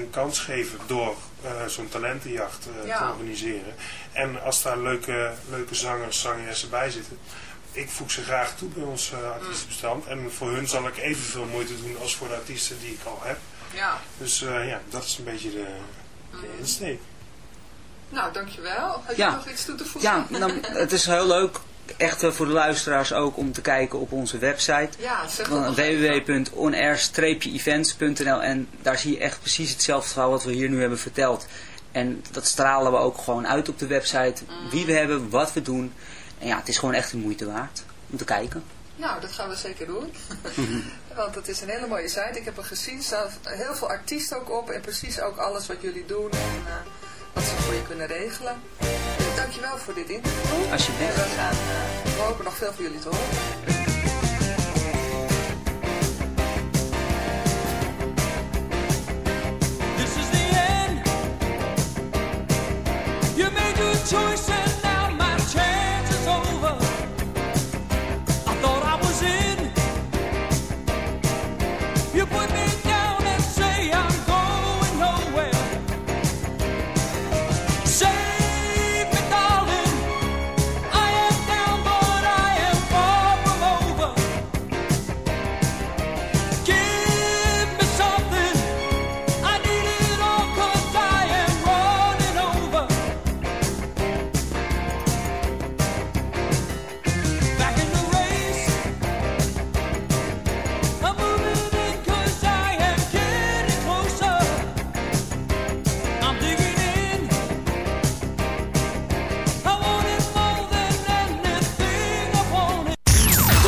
een kans geven door zo'n talentenjacht te organiseren. En als daar leuke, leuke zangers, zangeressen bij zitten, ik voeg ze graag toe bij ons uh, artiestenbestand. En voor hun zal ik evenveel moeite doen als voor de artiesten die ik al heb. Ja. Dus ja, dat is een beetje de, de mm. insteek. Nou, dankjewel. Had je nog iets toe te voegen? Ja, nou, het is heel leuk echt voor de luisteraars ook om te kijken op onze website. Ja, www.onair-events.nl en daar zie je echt precies hetzelfde verhaal wat we hier nu hebben verteld. En dat stralen we ook gewoon uit op de website. Mm. Wie we hebben, wat we doen. En ja, het is gewoon echt de moeite waard om te kijken. Nou, dat gaan we zeker doen. Want het is een hele mooie site. Ik heb er gezien, er staan heel veel artiesten ook op. En precies ook alles wat jullie doen. En, uh, wat ze voor je kunnen regelen. Dankjewel voor dit interview. Alsjeblieft. En we, gaan, uh, we hopen nog veel van jullie te horen. choice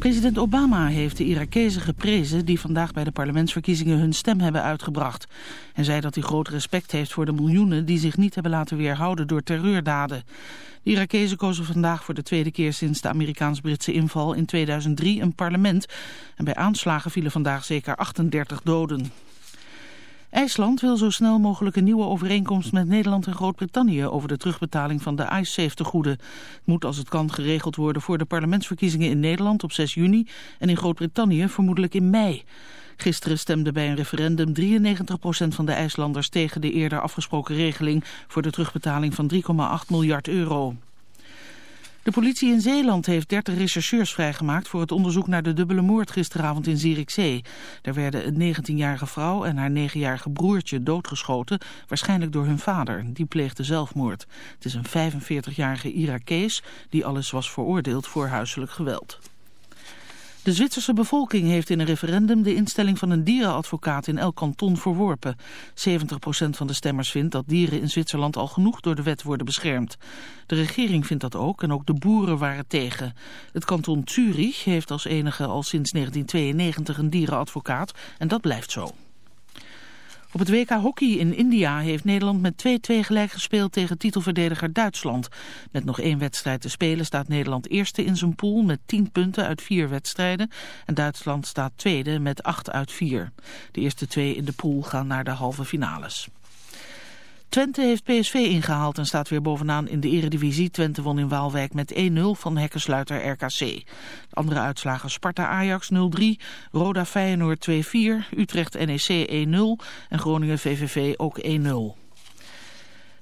President Obama heeft de Irakezen geprezen die vandaag bij de parlementsverkiezingen hun stem hebben uitgebracht. En zei dat hij groot respect heeft voor de miljoenen die zich niet hebben laten weerhouden door terreurdaden. De Irakezen kozen vandaag voor de tweede keer sinds de Amerikaans-Britse inval in 2003 een parlement. En bij aanslagen vielen vandaag zeker 38 doden. IJsland wil zo snel mogelijk een nieuwe overeenkomst met Nederland en Groot-Brittannië over de terugbetaling van de IceSafe-tegoeden. Het moet als het kan geregeld worden voor de parlementsverkiezingen in Nederland op 6 juni en in Groot-Brittannië vermoedelijk in mei. Gisteren stemde bij een referendum 93% van de IJslanders tegen de eerder afgesproken regeling voor de terugbetaling van 3,8 miljard euro. De politie in Zeeland heeft 30 rechercheurs vrijgemaakt voor het onderzoek naar de dubbele moord gisteravond in Zierikzee. Daar werden een 19-jarige vrouw en haar 9-jarige broertje doodgeschoten, waarschijnlijk door hun vader. Die pleegde zelfmoord. Het is een 45-jarige Irakees die alles was veroordeeld voor huiselijk geweld. De Zwitserse bevolking heeft in een referendum de instelling van een dierenadvocaat in elk kanton verworpen. 70% van de stemmers vindt dat dieren in Zwitserland al genoeg door de wet worden beschermd. De regering vindt dat ook en ook de boeren waren tegen. Het kanton Zurich heeft als enige al sinds 1992 een dierenadvocaat en dat blijft zo. Op het WK Hockey in India heeft Nederland met 2-2 gelijk gespeeld tegen titelverdediger Duitsland. Met nog één wedstrijd te spelen staat Nederland eerste in zijn pool met 10 punten uit vier wedstrijden. En Duitsland staat tweede met 8 uit 4. De eerste twee in de pool gaan naar de halve finales. Twente heeft PSV ingehaald en staat weer bovenaan in de eredivisie. Twente won in Waalwijk met 1-0 van hekkensluiter RKC. De andere uitslagen Sparta-Ajax 0-3, Roda-Feyenoord 2-4, Utrecht-NEC 1-0 en Groningen-VVV ook 1-0.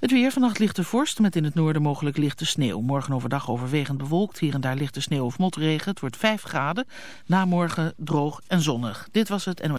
Het weer, vannacht lichte vorst met in het noorden mogelijk lichte sneeuw. Morgen overdag overwegend bewolkt, hier en daar lichte sneeuw of motregen. Het wordt 5 graden, na morgen droog en zonnig. Dit was het NOS.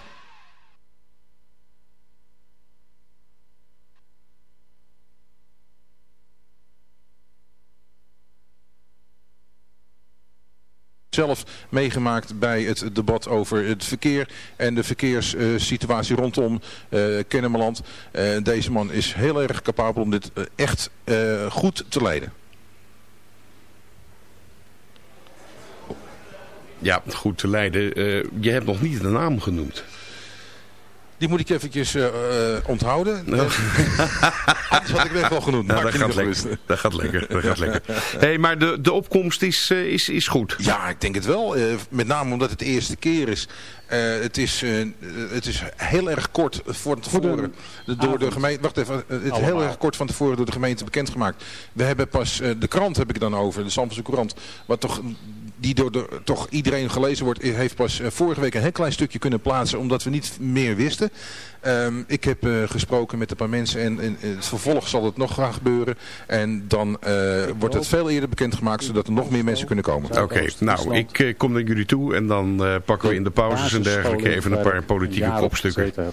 Zelf meegemaakt bij het debat over het verkeer en de verkeerssituatie rondom uh, Kennemerland. Uh, deze man is heel erg capabel om dit uh, echt goed te leiden. ja, goed te leiden. je hebt nog niet de naam genoemd. Die moet ik eventjes uh, onthouden. No. Anders had ik net wel genoemd. Nou, dat, gaat lekker, dat gaat lekker. Dat gaat lekker. Hey, maar de, de opkomst is, is, is goed. Ja, ik denk het wel. Uh, met name omdat het de eerste keer is. het, is het is heel erg kort van tevoren door de gemeente. Wacht even. Het is heel erg kort van tevoren door de gemeente bekendgemaakt. We hebben pas de krant heb ik dan over, de Zandvoortse krant, wat toch die door de, toch iedereen gelezen wordt, heeft pas eh, vorige week een heel klein stukje kunnen plaatsen, omdat we niet meer wisten. Um, ik heb uh, gesproken met een paar mensen en in het vervolg zal het nog gaan gebeuren. En dan uh, wordt het veel eerder bekendgemaakt, zodat er nog meer mensen kunnen komen. Oké, okay, nou, ik uh, kom naar jullie toe en dan pakken we in de pauzes en dergelijke even een paar politieke kopstukken. Oké,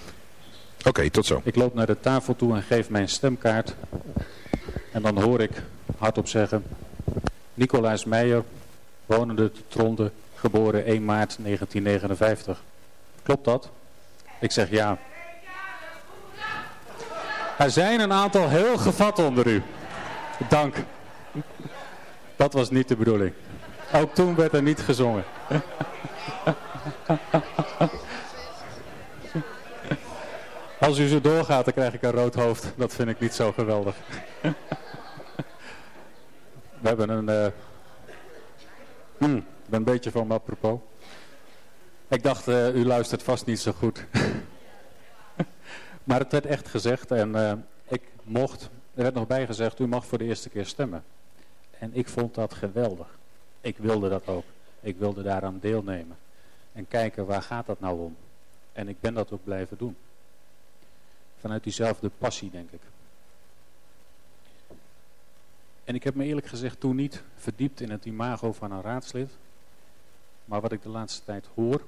okay, tot zo. Ik loop naar de tafel toe en geef mijn stemkaart. En dan hoor ik hardop zeggen, Nicolaas Meijer, wonende te Tronde, geboren 1 maart 1959. Klopt dat? Ik zeg ja. Er zijn een aantal heel gevat onder u. Dank. Dat was niet de bedoeling. Ook toen werd er niet gezongen. Als u zo doorgaat, dan krijg ik een rood hoofd. Dat vind ik niet zo geweldig. We hebben een... Uh, Hmm, ik ben een beetje van me apropos. Ik dacht, uh, u luistert vast niet zo goed. maar het werd echt gezegd en uh, ik mocht, er werd nog bij gezegd, u mag voor de eerste keer stemmen. En ik vond dat geweldig. Ik wilde dat ook. Ik wilde daaraan deelnemen. En kijken, waar gaat dat nou om? En ik ben dat ook blijven doen. Vanuit diezelfde passie, denk ik. En ik heb me eerlijk gezegd toen niet verdiept in het imago van een raadslid. Maar wat ik de laatste tijd hoor,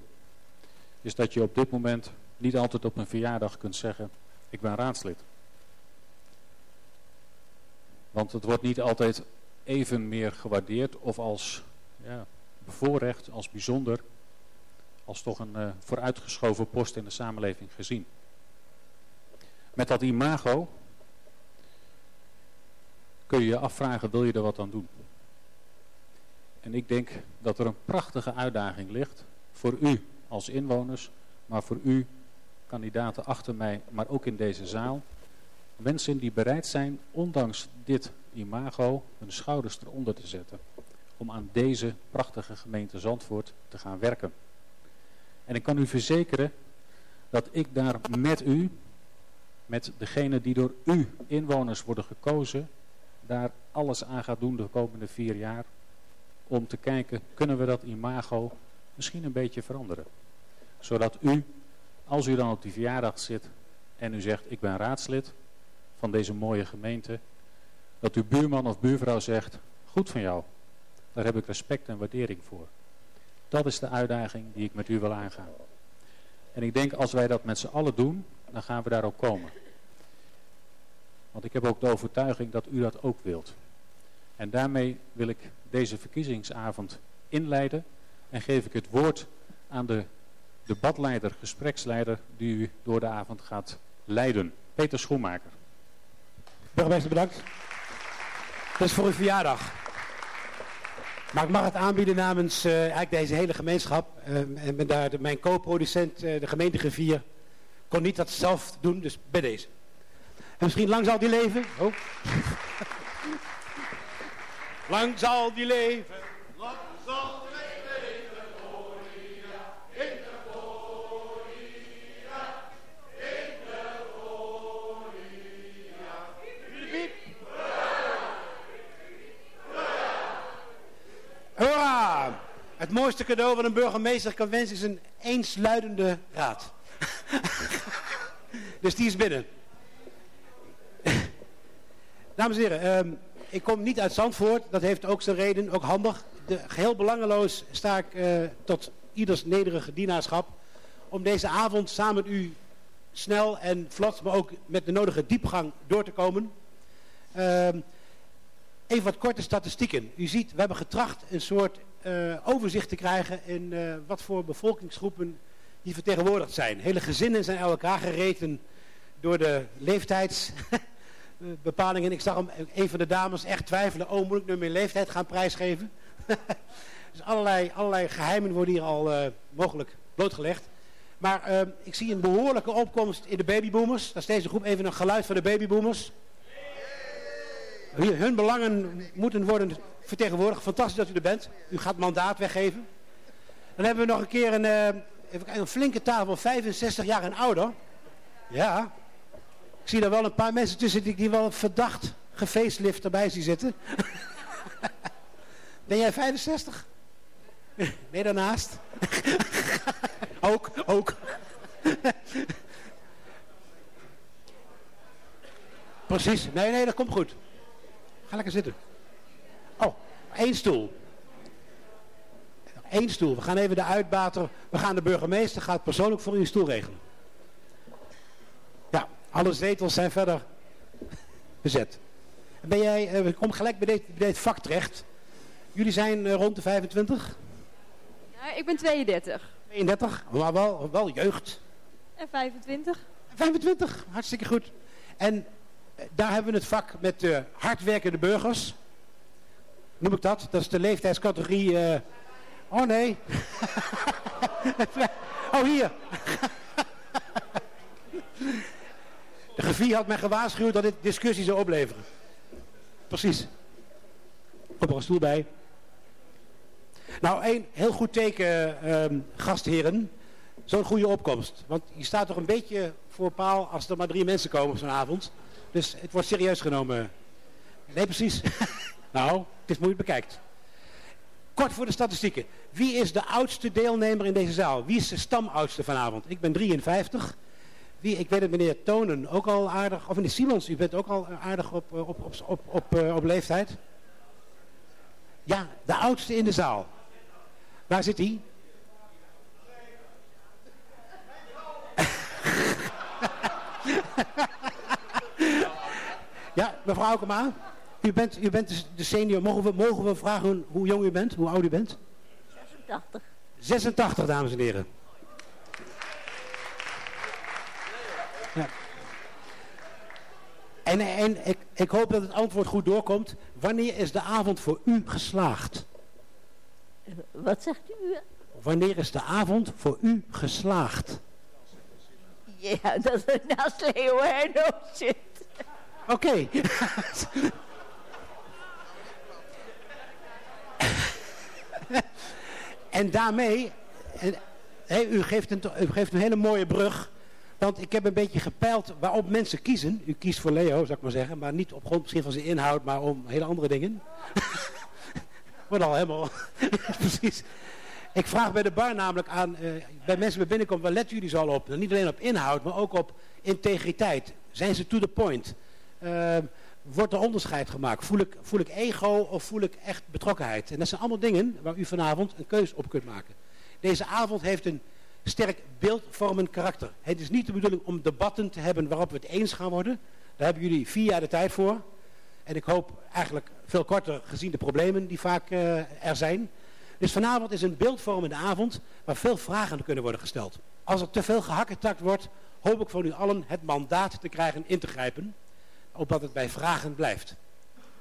is dat je op dit moment niet altijd op een verjaardag kunt zeggen, ik ben raadslid. Want het wordt niet altijd even meer gewaardeerd of als ja, bevoorrecht, als bijzonder, als toch een uh, vooruitgeschoven post in de samenleving gezien. Met dat imago kun je je afvragen, wil je er wat aan doen? En ik denk dat er een prachtige uitdaging ligt voor u als inwoners, maar voor u, kandidaten achter mij, maar ook in deze zaal. Mensen die bereid zijn, ondanks dit imago, hun schouders eronder te zetten. Om aan deze prachtige gemeente Zandvoort te gaan werken. En ik kan u verzekeren dat ik daar met u, met degene die door u inwoners worden gekozen, daar alles aan gaat doen de komende vier jaar. Om te kijken, kunnen we dat imago misschien een beetje veranderen. Zodat u, als u dan op die verjaardag zit en u zegt, ik ben raadslid van deze mooie gemeente. Dat uw buurman of buurvrouw zegt, goed van jou. Daar heb ik respect en waardering voor. Dat is de uitdaging die ik met u wil aangaan. En ik denk als wij dat met z'n allen doen, dan gaan we daar ook komen. Want ik heb ook de overtuiging dat u dat ook wilt. En daarmee wil ik deze verkiezingsavond inleiden en geef ik het woord aan de debatleider, gespreksleider die u door de avond gaat leiden. Peter Schoenmaker. Burgemeester bedankt. Dat is voor uw verjaardag. Maar ik mag het aanbieden namens uh, eigenlijk deze hele gemeenschap. Uh, en ben daar mijn co-producent, uh, de gemeente Gevier, kon niet dat zelf doen, dus bij deze. En misschien lang zal die leven. Oh. lang zal die leven. Lang zal die leven. Gloria in de gloria. In de gloria. Hoera! Het mooiste cadeau wat een burgemeester kan wensen is een eensluidende raad. dus die is binnen. Dames en heren, um, ik kom niet uit Zandvoort. Dat heeft ook zijn reden, ook handig. De, geheel belangeloos sta ik uh, tot ieders nederige dienaarschap. Om deze avond samen met u snel en vlot, maar ook met de nodige diepgang door te komen. Um, even wat korte statistieken. U ziet, we hebben getracht een soort uh, overzicht te krijgen in uh, wat voor bevolkingsgroepen die vertegenwoordigd zijn. Hele gezinnen zijn elkaar gereten door de leeftijds... bepalingen. Ik zag hem, een van de dames echt twijfelen. Oh, moet ik nu mijn leeftijd gaan prijsgeven? Dus allerlei, allerlei geheimen worden hier al uh, mogelijk blootgelegd. Maar uh, ik zie een behoorlijke opkomst in de babyboomers. Dat is deze groep even een geluid van de babyboomers. Hun belangen moeten worden vertegenwoordigd. Fantastisch dat u er bent. U gaat mandaat weggeven. Dan hebben we nog een keer een, uh, een flinke tafel, 65 jaar en ouder. Ja. Ik zie daar wel een paar mensen tussen die, die wel verdacht gefacelift erbij zien zitten. ben jij 65? Nee, daarnaast? ook, ook. Precies. Nee, nee, dat komt goed. Ga lekker zitten. Oh, één stoel. Eén stoel. We gaan even de uitbater, we gaan de burgemeester, gaat persoonlijk voor u een stoel regelen. Alle zetels zijn verder bezet. Ben jij, uh, kom gelijk bij dit, bij dit vak terecht. Jullie zijn uh, rond de 25? Ja, ik ben 32. 32, maar wel, wel jeugd. En 25. 25, hartstikke goed. En uh, daar hebben we het vak met de hardwerkende burgers. Noem ik dat? Dat is de leeftijdscategorie... oh nee. oh hier. de grafie had mij gewaarschuwd dat dit discussie zou opleveren. Precies. Kom er een stoel bij. Nou, één heel goed teken, uh, gastheren. Zo'n goede opkomst. Want je staat toch een beetje voor paal als er maar drie mensen komen op zo'n avond. Dus het wordt serieus genomen. Nee, precies. nou, het is moeilijk bekijkt. Kort voor de statistieken. Wie is de oudste deelnemer in deze zaal? Wie is de stamoudste vanavond? Ik ben 53. Wie, ik weet het meneer Tonen ook al aardig. Of meneer Simons, u bent ook al aardig op, op, op, op, op, op, op leeftijd. Ja, de oudste in de zaal. Waar zit hij? ja, mevrouw Aukema, u bent, u bent de senior. Mogen we, mogen we vragen hoe jong u bent, hoe oud u bent? 86. 86, dames en heren. Ja. En, en ik, ik hoop dat het antwoord goed doorkomt. Wanneer is de avond voor u geslaagd? Wat zegt u? Wanneer is de avond voor u geslaagd? Ja, dat er naast Leo Herno zit. Oké. Okay. en daarmee, en, hey, u, geeft een, u geeft een hele mooie brug. Want ik heb een beetje gepeild waarop mensen kiezen. U kiest voor Leo, zou ik maar zeggen. Maar niet op grond misschien van zijn inhoud, maar om hele andere dingen. Wordt al helemaal... Precies. Ik vraag bij de bar namelijk aan, uh, bij mensen bij binnenkomen, waar letten jullie zo al op? niet alleen op inhoud, maar ook op integriteit. Zijn ze to the point? Uh, wordt er onderscheid gemaakt? Voel ik, voel ik ego of voel ik echt betrokkenheid? En dat zijn allemaal dingen waar u vanavond een keus op kunt maken. Deze avond heeft een sterk beeldvormend karakter. Het is niet de bedoeling om debatten te hebben waarop we het eens gaan worden. Daar hebben jullie vier jaar de tijd voor. En ik hoop eigenlijk veel korter gezien de problemen die vaak uh, er zijn. Dus vanavond is een beeldvormende avond waar veel vragen kunnen worden gesteld. Als er te veel gehakketakt wordt, hoop ik van u allen het mandaat te krijgen in te grijpen. Opdat het bij vragen blijft.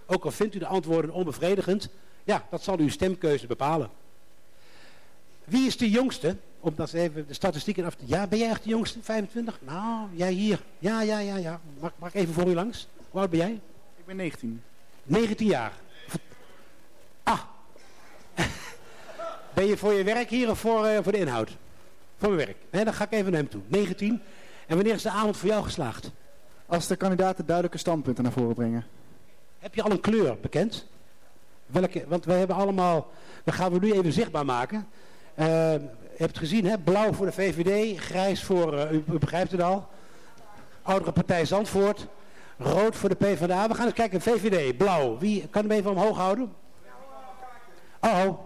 Ook al vindt u de antwoorden onbevredigend, ja, dat zal uw stemkeuze bepalen. Wie is de jongste? Om dat even de statistieken af te... Ja, ben jij echt de jongste? 25? Nou, jij hier. Ja, ja, ja, ja. Mag, mag ik even voor u langs? Hoe oud ben jij? Ik ben 19. 19 jaar. Ah. ben je voor je werk hier of voor, uh, voor de inhoud? Voor mijn werk. Nee, dan ga ik even naar hem toe. 19. En wanneer is de avond voor jou geslaagd? Als de kandidaten duidelijke standpunten naar voren brengen. Heb je al een kleur bekend? Welke, want wij hebben allemaal... Dat gaan we nu even zichtbaar maken. Je hebt gezien, hè? blauw voor de VVD, grijs voor, u, u, begrijpt het al, oudere partij Zandvoort, rood voor de PvdA. We gaan eens kijken, VVD, blauw. Wie kan hem even omhoog houden? Oh, oh.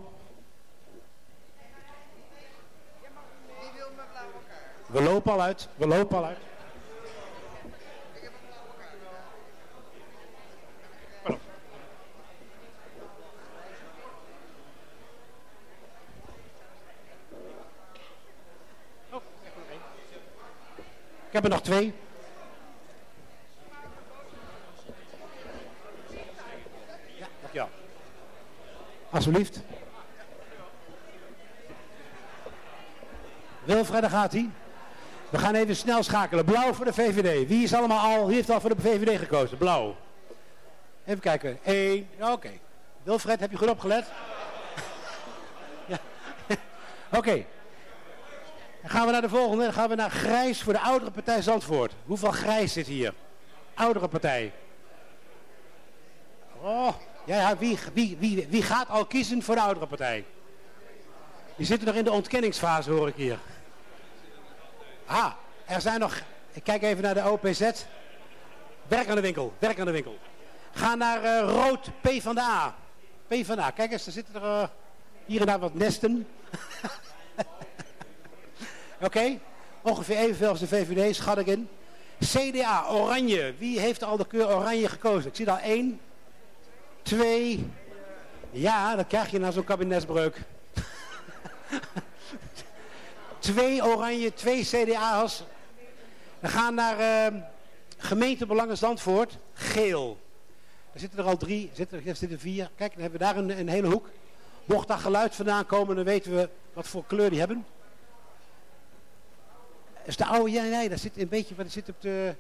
We lopen al uit, we lopen al uit. Ik heb er nog twee. Ja, dankjewel. Alsjeblieft. Wilfred, daar gaat hij. We gaan even snel schakelen. Blauw voor de VVD. Wie is allemaal al, wie heeft al voor de VVD gekozen? Blauw. Even kijken. Eén. Oké. Wilfred, heb je goed opgelet? ja. Oké. Dan gaan we naar de volgende. Dan gaan we naar grijs voor de oudere partij Zandvoort. Hoeveel grijs zit hier? Oudere partij. Oh, ja, ja wie, wie, wie, wie gaat al kiezen voor de oudere partij? Die zitten nog in de ontkenningsfase, hoor ik hier. Ah, er zijn nog... Ik kijk even naar de OPZ. Werk aan de winkel, werk aan de winkel. Ga naar uh, rood P van de A. P van de A. Kijk eens, er zitten er uh, hier en daar wat nesten. Oké, ongeveer evenveel als de VVD, schat ik in. CDA, oranje. Wie heeft al de kleur oranje gekozen? Ik zie daar één, twee... Ja, dat krijg je na zo'n kabinetsbreuk. twee oranje, twee CDA's. We gaan naar uh, gemeentebelangen Zandvoort. Geel. Er zitten er al drie, zitten, er zitten vier. Kijk, dan hebben we daar een, een hele hoek. Mocht daar geluid vandaan komen, dan weten we wat voor kleur die hebben. Is de oude, ja nee, dat zit een beetje, dat zit op de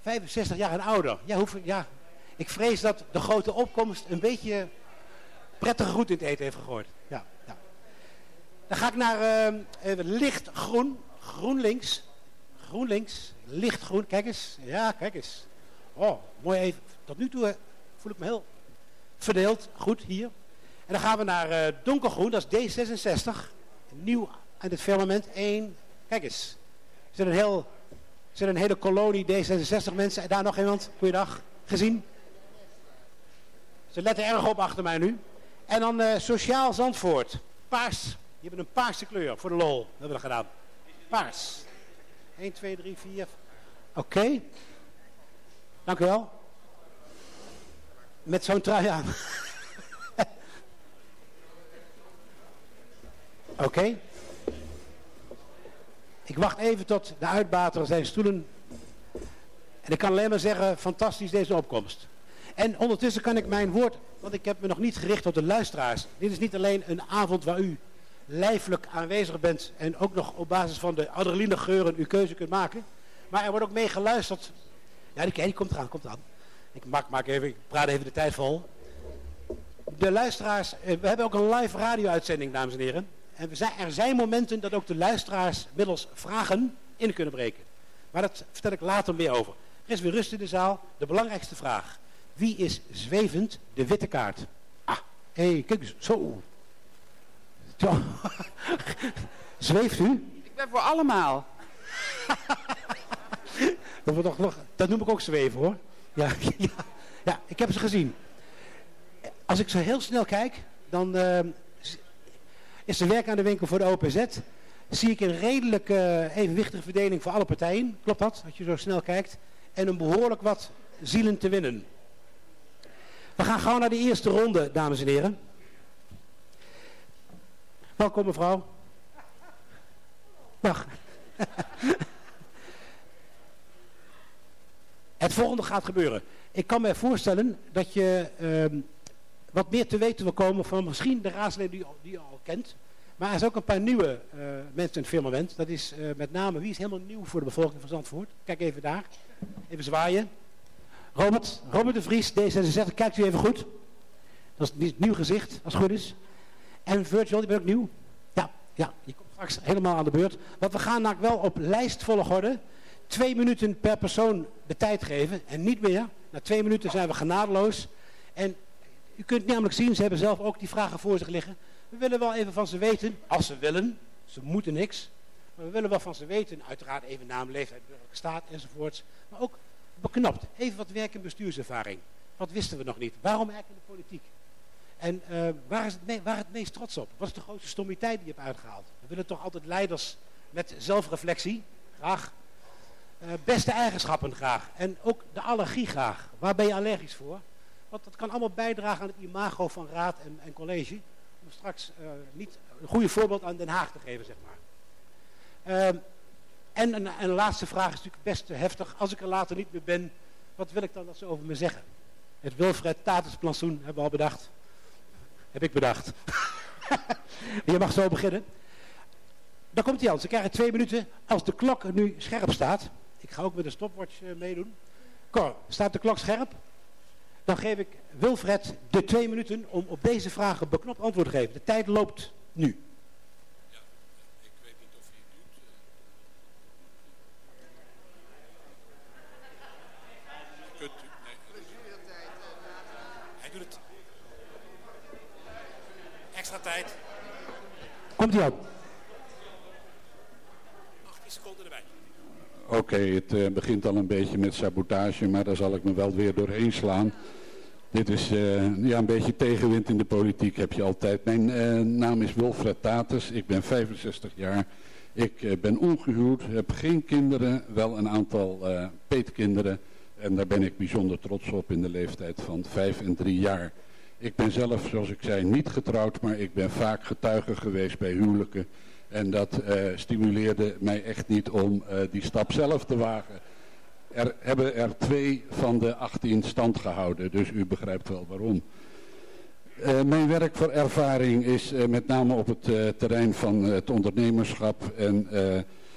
65 jaar en ouder. Ja, hoeveel, ja, ik vrees dat de grote opkomst een beetje prettige goed in het eten heeft gegooid. Ja. Dan ga ik naar uh, lichtgroen, GroenLinks. GroenLinks, lichtgroen, kijk eens. Ja, kijk eens. Oh, mooi even. Tot nu toe voel ik me heel verdeeld. Goed, hier. En dan gaan we naar uh, donkergroen, dat is D66. Nieuw aan het firmament. Eén, kijk eens. Er zit een, heel, zit een hele kolonie D66 mensen. En daar nog iemand, goeiedag, gezien. Ze letten erg op achter mij nu. En dan uh, Sociaal Zandvoort. Paars. Die hebben een paarse kleur voor de lol. Dat hebben we gedaan. Paars. 1, 2, 3, 4. Oké. Okay. Dank u wel. Met zo'n trui aan. Oké. Ik wacht even tot de uitbater zijn stoelen. En ik kan alleen maar zeggen, fantastisch deze opkomst. En ondertussen kan ik mijn woord, want ik heb me nog niet gericht op de luisteraars. Dit is niet alleen een avond waar u lijfelijk aanwezig bent en ook nog op basis van de adrenaline geuren uw keuze kunt maken. Maar er wordt ook mee geluisterd. Ja, die, die komt eraan, komt eraan. Ik maak, maak even, ik praat even de tijd vol. De luisteraars, eh, we hebben ook een live radio-uitzending, dames en heren. En zijn, er zijn momenten dat ook de luisteraars middels vragen in kunnen breken. Maar dat vertel ik later meer over. Er is weer rust in de zaal. De belangrijkste vraag. Wie is zwevend de witte kaart? Ah, hé, hey, kijk eens. Zo. zo. Zweeft u? Ik ben voor allemaal. dat, nog, nog, dat noem ik ook zweven hoor. Ja, ja, ja, ik heb ze gezien. Als ik zo heel snel kijk, dan uh, is er werk aan de winkel voor de OPZ. Zie ik een redelijk uh, evenwichtige verdeling voor alle partijen. Klopt dat, als je zo snel kijkt? En een behoorlijk wat zielen te winnen. We gaan gauw naar de eerste ronde, dames en heren. Welkom mevrouw. Dag. Het volgende gaat gebeuren. Ik kan me voorstellen dat je uh, wat meer te weten wil komen van misschien de raadsleden die, die je al kent. Maar er zijn ook een paar nieuwe uh, mensen in het firmament. Dat is uh, met name, wie is helemaal nieuw voor de bevolking van Zandvoort? Kijk even daar. Even zwaaien. Robert, Robert de Vries, D66, kijkt u even goed. Dat is een nieuw gezicht, als het goed is. En Virtual, die ben ook nieuw. Ja, ja, die komt straks helemaal aan de beurt. Want we gaan namelijk wel op lijstvolgorde twee minuten per persoon de tijd geven. En niet meer. Na twee minuten zijn we genadeloos. En u kunt namelijk zien, ze hebben zelf ook die vragen voor zich liggen. We willen wel even van ze weten, als ze willen. Ze moeten niks. Maar we willen wel van ze weten, uiteraard even naam, leeftijd, staat enzovoorts. Maar ook beknapt. Even wat werk- en bestuurservaring. Wat wisten we nog niet? Waarom eigenlijk in de politiek? En uh, waar, is het waar het meest trots op? Wat is de grootste stommiteit die je hebt uitgehaald? We willen toch altijd leiders met zelfreflectie. Graag. Uh, beste eigenschappen graag. En ook de allergie graag. Waar ben je allergisch voor? Want dat kan allemaal bijdragen aan het imago van raad en, en college. Om straks uh, niet een goede voorbeeld aan Den Haag te geven, zeg maar. Ehm, en een, een, laatste vraag is natuurlijk best heftig. Als ik er later niet meer ben, wat wil ik dan dat ze over me zeggen? Het Wilfred Tatusplantsoen hebben we al bedacht. Heb ik bedacht. je mag zo beginnen. Dan komt hij aan. Ze krijgen twee minuten. Als de klok nu scherp staat. Ik ga ook met de stopwatch meedoen. Cor, staat de klok scherp? Dan geef ik Wilfred de twee minuten om op deze vragen beknopt antwoord te geven. De tijd loopt nu. tijd. Komt ie op. 18 seconden erbij. Oké, het uh, begint al een beetje met sabotage, maar daar zal ik me wel weer doorheen slaan. Dit is uh, ja, een beetje tegenwind in de politiek, heb je altijd. Mijn uh, naam is Wilfred Tatus, ik ben 65 jaar. Ik ben ongehuwd, heb geen kinderen, wel een aantal peetkinderen. En daar ben ik bijzonder trots op in de leeftijd van 5 en 3 jaar. Ik ben zelf, zoals ik zei, niet getrouwd, maar ik ben vaak getuige geweest bij huwelijken. En dat stimuleerde mij echt niet om die stap zelf te wagen. Er hebben er twee van de 18 stand gehouden, dus u begrijpt wel waarom. Uh, mijn werk voor ervaring is met name op het terrein van het ondernemerschap en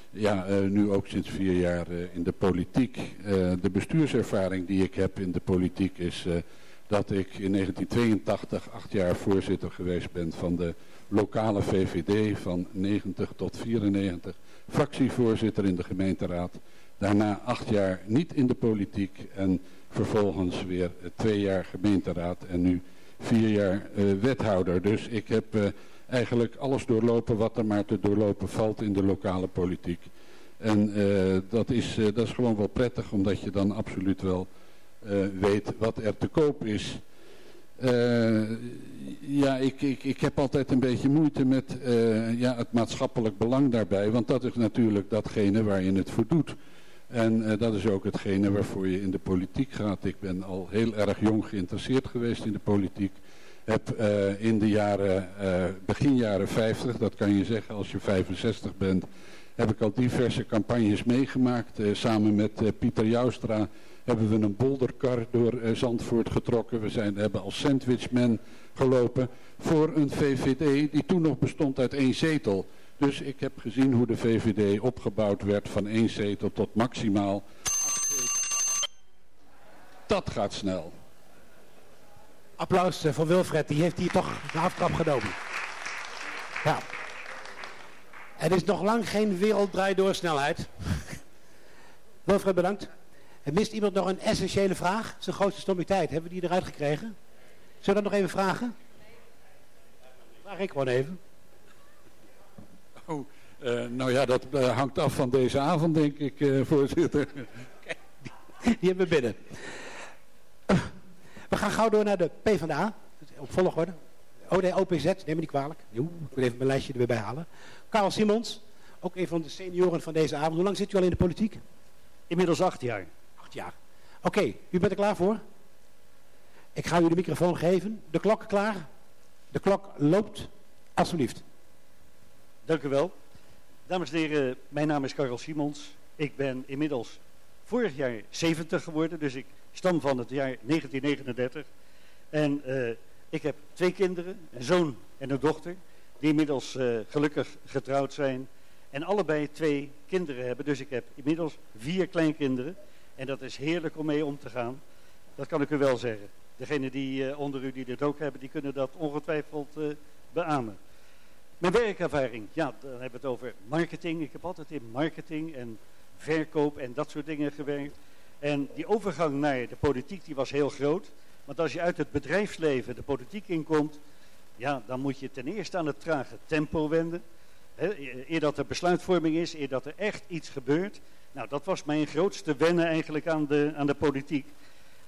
ja, nu ook sinds vier jaar in de politiek. de bestuurservaring die ik heb in de politiek is dat ik in 1982 acht jaar voorzitter geweest ben van de lokale VVD van 90 tot 94. Fractievoorzitter in de gemeenteraad. Daarna acht jaar niet in de politiek en vervolgens weer twee jaar gemeenteraad en nu vier jaar uh, wethouder. Dus ik heb uh, eigenlijk alles doorlopen wat er maar te doorlopen valt in de lokale politiek. En dat, is, dat is gewoon wel prettig omdat je dan absoluut wel weet wat er te koop is. Ja, ik, ik, ik heb altijd een beetje moeite met ja, het maatschappelijk belang daarbij. Want dat is natuurlijk datgene waar je het voor doet. En dat is ook hetgene waarvoor je in de politiek gaat. Ik ben al heel erg jong geïnteresseerd geweest in de politiek. Heb in de jaren, begin jaren 50, dat kan je zeggen als je 65 bent... heb ik al diverse campagnes meegemaakt. samen met Pieter Joustra hebben we een bolderkar door Zandvoort getrokken. We zijn, hebben als sandwichman gelopen voor een VVD die toen nog bestond uit één zetel. Dus ik heb gezien hoe de VVD opgebouwd werd van één zetel tot maximaal Dat gaat snel. Applaus eh, voor Wilfred, die heeft hier toch de aftrap genomen. Ja. Het is nog lang geen werelddraai door snelheid. Wilfred, bedankt. Er mist iemand nog een essentiële vraag? Zijn grootste stomiteit. Hebben we die eruit gekregen? Zullen we dat nog even vragen? Vraag ik gewoon even. Oh, uh, nou ja, dat uh, hangt af van deze avond, denk ik, uh, voorzitter. die, die hebben we binnen. we gaan gauw door naar de PvdA. Op volgorde. Oh nee, OPZ, neem me niet kwalijk. Ik wil even mijn lijstje er weer bij halen. Karel Simons, ook een van de senioren van deze avond. Hoe lang zit u al in de politiek? Inmiddels acht jaar. Ja. Oké, u bent er klaar voor? Ik ga u de microfoon geven. De klok klaar? De klok loopt. Alsjeblieft. Dank u wel. Dames en heren, mijn naam is Karel Simons. Ik ben inmiddels vorig jaar 70 geworden, dus ik stam van het jaar 1939. En uh, ik heb twee kinderen, een zoon en een dochter, die inmiddels uh, gelukkig getrouwd zijn. En allebei twee kinderen hebben, dus ik heb inmiddels vier kleinkinderen. En dat is heerlijk om mee om te gaan. Dat kan ik u wel zeggen. Degenen die uh, onder u die dit ook hebben, die kunnen dat ongetwijfeld beamen. Mijn werkervaring, ja, dan hebben we het over marketing. Ik heb altijd in marketing en verkoop en dat soort dingen gewerkt. En die overgang naar de politiek, die was heel groot. Want als je uit het bedrijfsleven de politiek inkomt, ja, dan moet je ten eerste aan het trage tempo wenden. Eer dat er besluitvorming is, eer dat er echt iets gebeurt. Nou, dat was mijn grootste wennen eigenlijk aan de, aan de politiek.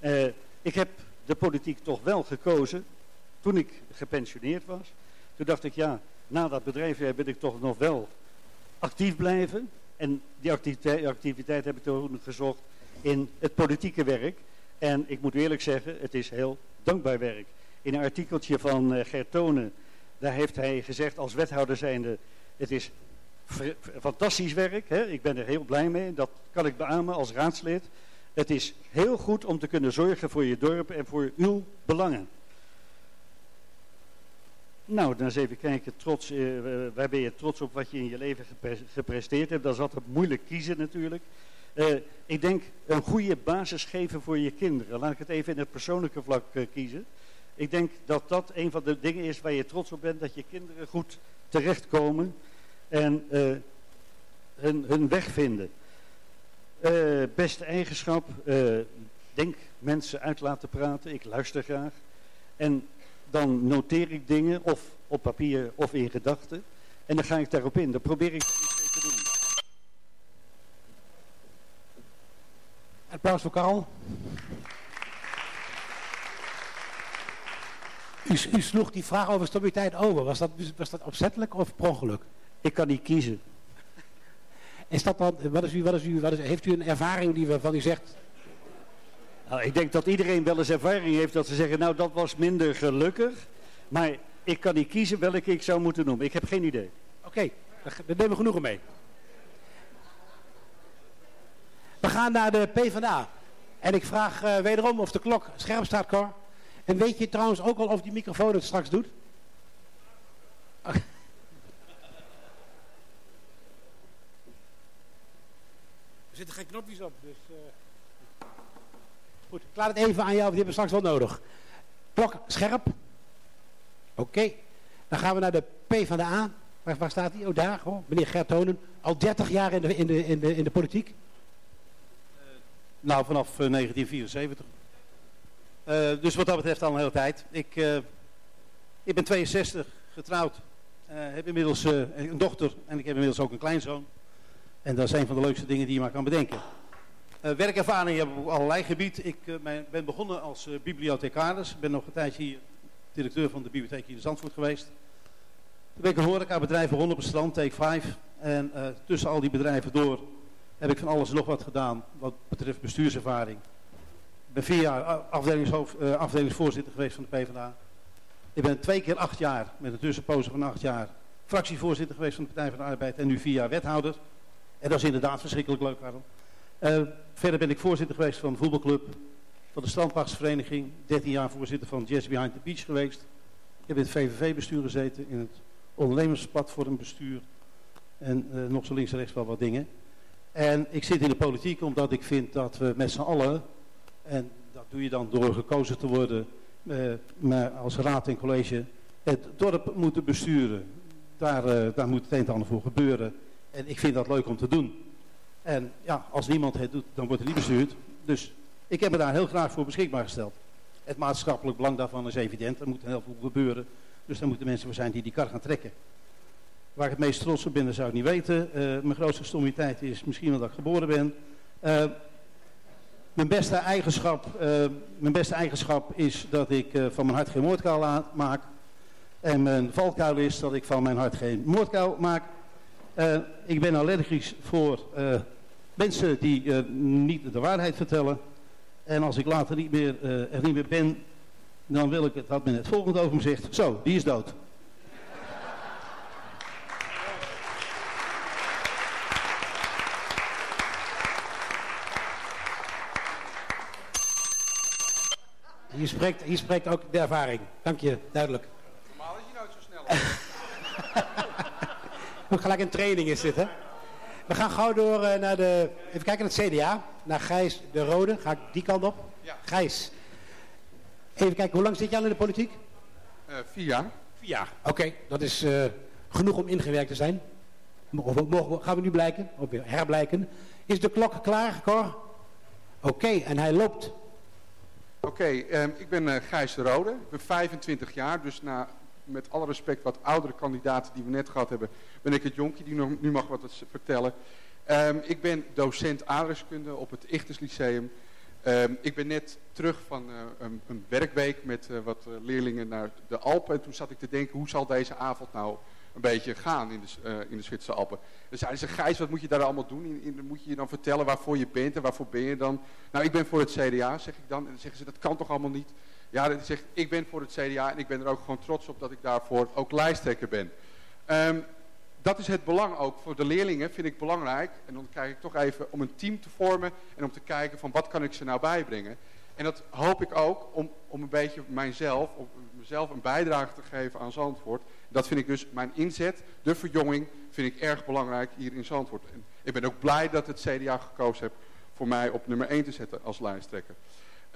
Uh, ik heb de politiek toch wel gekozen toen ik gepensioneerd was. Toen dacht ik, ja, na dat bedrijf wil ik toch nog wel actief blijven. En die activiteit, activiteit heb ik toen gezocht in het politieke werk. En ik moet eerlijk zeggen, het is heel dankbaar werk. In een artikeltje van uh, Gert Tonen, daar heeft hij gezegd als wethouder zijnde... het is fantastisch werk. Hè? Ik ben er heel blij mee. Dat kan ik beamen als raadslid. Het is heel goed om te kunnen zorgen voor je dorp en voor uw belangen. Nou, dan eens even kijken. Trots, uh, waar ben je trots op wat je in je leven gepresteerd hebt? Dat is altijd moeilijk kiezen natuurlijk. Uh, ik denk een goede basis geven voor je kinderen. Laat ik het even in het persoonlijke vlak kiezen. Ik denk dat dat een van de dingen is waar je trots op bent. Dat je kinderen goed terechtkomen en hun, hun weg vinden. beste eigenschap, denk mensen uit laten praten. Ik luister graag. En dan noteer ik dingen, of op papier of in gedachten. En dan ga ik daarop in. Dan probeer ik daar iets mee te doen. Applaus voor Karel. U, u, sloeg die vraag over stabiliteit over. Was dat, was dat opzettelijk of per ongeluk? Ik kan niet kiezen. Is dat dan, wat is u, wat is u, wat is, heeft u een ervaring die waarvan u zegt, nou, ik denk dat iedereen wel eens ervaring heeft dat ze zeggen, nou dat was minder gelukkig. Maar ik kan niet kiezen welke ik zou moeten noemen. Ik heb geen idee. Oké, okay, daar nemen we genoegen mee. We gaan naar de PvdA. En ik vraag uh, wederom of de klok scherp staat, Cor. En weet je trouwens ook al of die microfoon het straks doet? Okay. Er zitten geen knopjes op, dus... Uh... Goed, ik laat het even aan jou, die hebben we straks wel nodig. Klok scherp. Oké. Dan gaan we naar de P van de A. Waar, waar staat hij? Oh, daar. Oh, meneer Gert Tonen. Al 30 jaar in de, in de, in de, in de politiek? Uh, nou, vanaf uh, 1974. Uh, dus wat dat betreft al een hele tijd. Ik, ik ben 62, getrouwd. heb inmiddels een dochter en ik heb inmiddels ook een kleinzoon. En dat is een van de leukste dingen die je maar kan bedenken. Uh, werkervaring heb ik op allerlei gebieden. Ik mijn, ben begonnen als uh, bibliothecaris. Ben nog een tijdje hier directeur van de bibliotheek hier in Zandvoort geweest. Toen ben ik een horecabedrijf begonnen op het strand, Take 5. En tussen al die bedrijven door heb ik van alles nog wat gedaan wat betreft bestuurservaring. Ik ben vier jaar afdelingshoofd, afdelingsvoorzitter geweest van de PvdA. Ik ben twee keer acht jaar, met een tussenpoze van acht jaar, fractievoorzitter geweest van de Partij van de Arbeid. En nu vier jaar wethouder. En dat is inderdaad verschrikkelijk leuk. Uh, verder ben ik voorzitter geweest van de voetbalclub, van de strandpachtsvereniging, 13 jaar voorzitter van Jazz Behind the Beach geweest. Ik heb in het VVV-bestuur gezeten, in het ondernemersplatformbestuur en uh, nog zo links en rechts wel wat dingen. En ik zit in de politiek omdat ik vind dat we met z'n allen, en dat doe je dan door gekozen te worden uh, maar als raad en college, het dorp moeten besturen. Daar, daar moet het een en ander voor gebeuren. En ik vind dat leuk om te doen. En ja, als niemand het doet, dan wordt het niet bestuurd. Dus ik heb me daar heel graag voor beschikbaar gesteld. Het maatschappelijk belang daarvan is evident. Er moet heel veel gebeuren. Dus er moeten mensen voor zijn die die kar gaan trekken. Waar ik het meest trots op ben, dat zou ik niet weten. Uh, mijn grootste stommiteit is misschien wel dat ik geboren ben. Uh, mijn, beste eigenschap, uh, mijn beste eigenschap is dat ik van mijn hart geen moordkuil maak. En mijn valkuil is dat ik van mijn hart geen moordkuil maak. ik ben allergisch voor Mensen die uh, niet de waarheid vertellen. En als ik later niet meer, uh, er niet meer ben, dan wil ik het, dat men het volgende over me zegt. Zo, die is dood. Hier spreekt, spreekt ook de ervaring. Dank je, duidelijk. Normaal is je nooit zo snel. Moet gelijk een training is dit, hè? We gaan gauw door uh, naar de... Even kijken naar het CDA. Naar Gijs de Rode. Ga ik die kant op? Ja. Gijs. Even kijken, hoe lang zit je al in de politiek? Uh, vier jaar. Vier jaar, oké. Okay. Dat is uh, genoeg om ingewerkt te zijn. Mogen, mogen, gaan we nu blijken? Of weer herblijken. Is de klok klaar, Cor? Oké, okay, en hij loopt. Oké, okay, um, ik ben Gijs de Rode. Ik ben 25 jaar, dus na met alle respect wat oudere kandidaten die we net gehad hebben, ben ik het jonkie die nog, nu mag wat vertellen. Um, ik ben docent aardrijkskunde op het Ichters Lyceum. Um, ik ben net terug van uh, een, een, werkweek met uh, wat uh, leerlingen naar de Alpen. En toen zat ik te denken, hoe zal deze avond nou een beetje gaan in de, in de Zwitserse Alpen. Dan zeiden ze, Gijs, wat moet je daar allemaal doen? In, moet je je dan vertellen waarvoor je bent en waarvoor ben je dan? Nou, ik ben voor het CDA, zeg ik dan. En dan zeggen ze, dat kan toch allemaal niet? Ja, dat zegt, ik ben voor het CDA en ik ben er ook gewoon trots op dat ik daarvoor ook lijsttrekker ben. Um, dat is het belang ook voor de leerlingen, vind ik belangrijk. En dan krijg ik toch even om een team te vormen en om te kijken van wat kan ik ze nou bijbrengen. En dat hoop ik ook om, om een beetje mijzelf, om mezelf een bijdrage te geven aan Zandvoort. Dat vind ik dus mijn inzet, de verjonging, vind ik erg belangrijk hier in Zandvoort. En ik ben ook blij dat het CDA gekozen heeft voor mij op nummer 1 te zetten als lijsttrekker.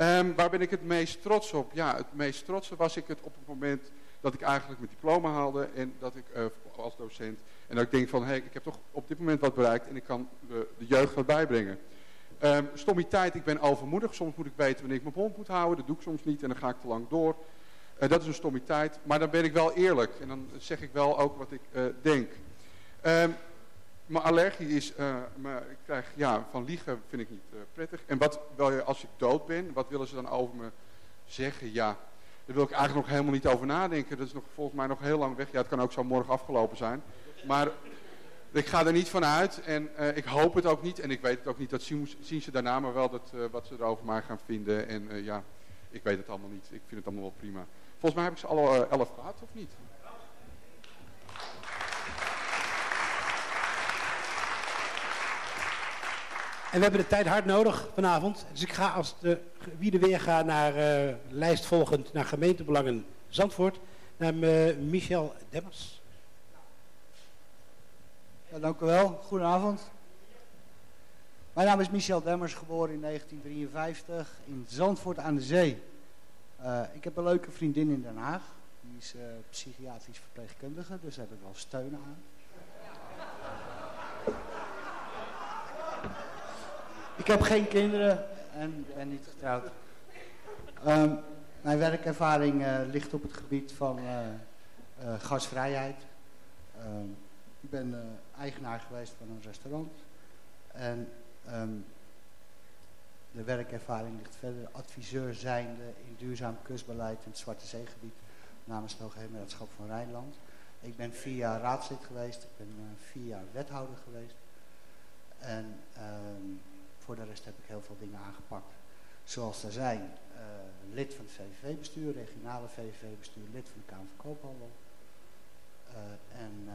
Um, waar ben ik het meest trots op? Ja, het meest trotse was ik het op het moment dat ik eigenlijk mijn diploma haalde en dat ik uh, als docent. En dat ik denk van, hé, hey, ik heb toch op dit moment wat bereikt en ik kan de, de jeugd wat bijbrengen. Um, stommiteit, ik ben overmoedig. Soms moet ik weten wanneer ik mijn mond moet houden. Dat doe ik soms niet en dan ga ik te lang door. Uh, dat is een stommiteit. Maar dan ben ik wel eerlijk. En dan zeg ik wel ook wat ik denk. Um, mijn allergie is, uh, maar ik krijg, ja, van liegen vind ik niet uh, prettig. En wat wil je als ik dood ben, wat willen ze dan over me zeggen? Ja, daar wil ik eigenlijk nog helemaal niet over nadenken. Dat is nog, volgens mij nog heel lang weg. Ja, het kan ook zo morgen afgelopen zijn. Maar ik ga er niet van uit en uh, ik hoop het ook niet. En ik weet het ook niet, dat zien, ze daarna maar wel wat ze erover maar gaan vinden. En ja, ik weet het allemaal niet. Ik vind het allemaal wel prima. Volgens mij heb ik ze alle elf gehad, of niet? En we hebben de tijd hard nodig vanavond. Dus ik ga als de, wie de weer gaat naar uh, lijst volgend naar gemeentebelangen Zandvoort. Naar uh, Michel Demmers. Ja, dank u wel. Goedenavond. Mijn naam is Michel Demmers, geboren in 1953 in Zandvoort aan de Zee. Uh, ik heb een leuke vriendin in Den Haag. Die is psychiatrisch verpleegkundige, dus daar heb ik wel steun aan. Ik heb geen kinderen en ben niet getrouwd. Um, mijn werkervaring uh, ligt op het gebied van uh, gasvrijheid. Um, ik ben eigenaar geweest van een restaurant. En um, de werkervaring ligt verder adviseur zijnde in duurzaam kustbeleid in het Zwarte Zeegebied namens het Hoogheemraadschap van Rijnland. Ik ben vier jaar raadslid geweest, ik ben vier jaar wethouder geweest. En voor de rest heb ik heel veel dingen aangepakt. Zoals er zijn, uh, lid van het VVV-bestuur, regionale VVV-bestuur, lid van de Kamer van Koophandel. Uh, en uh,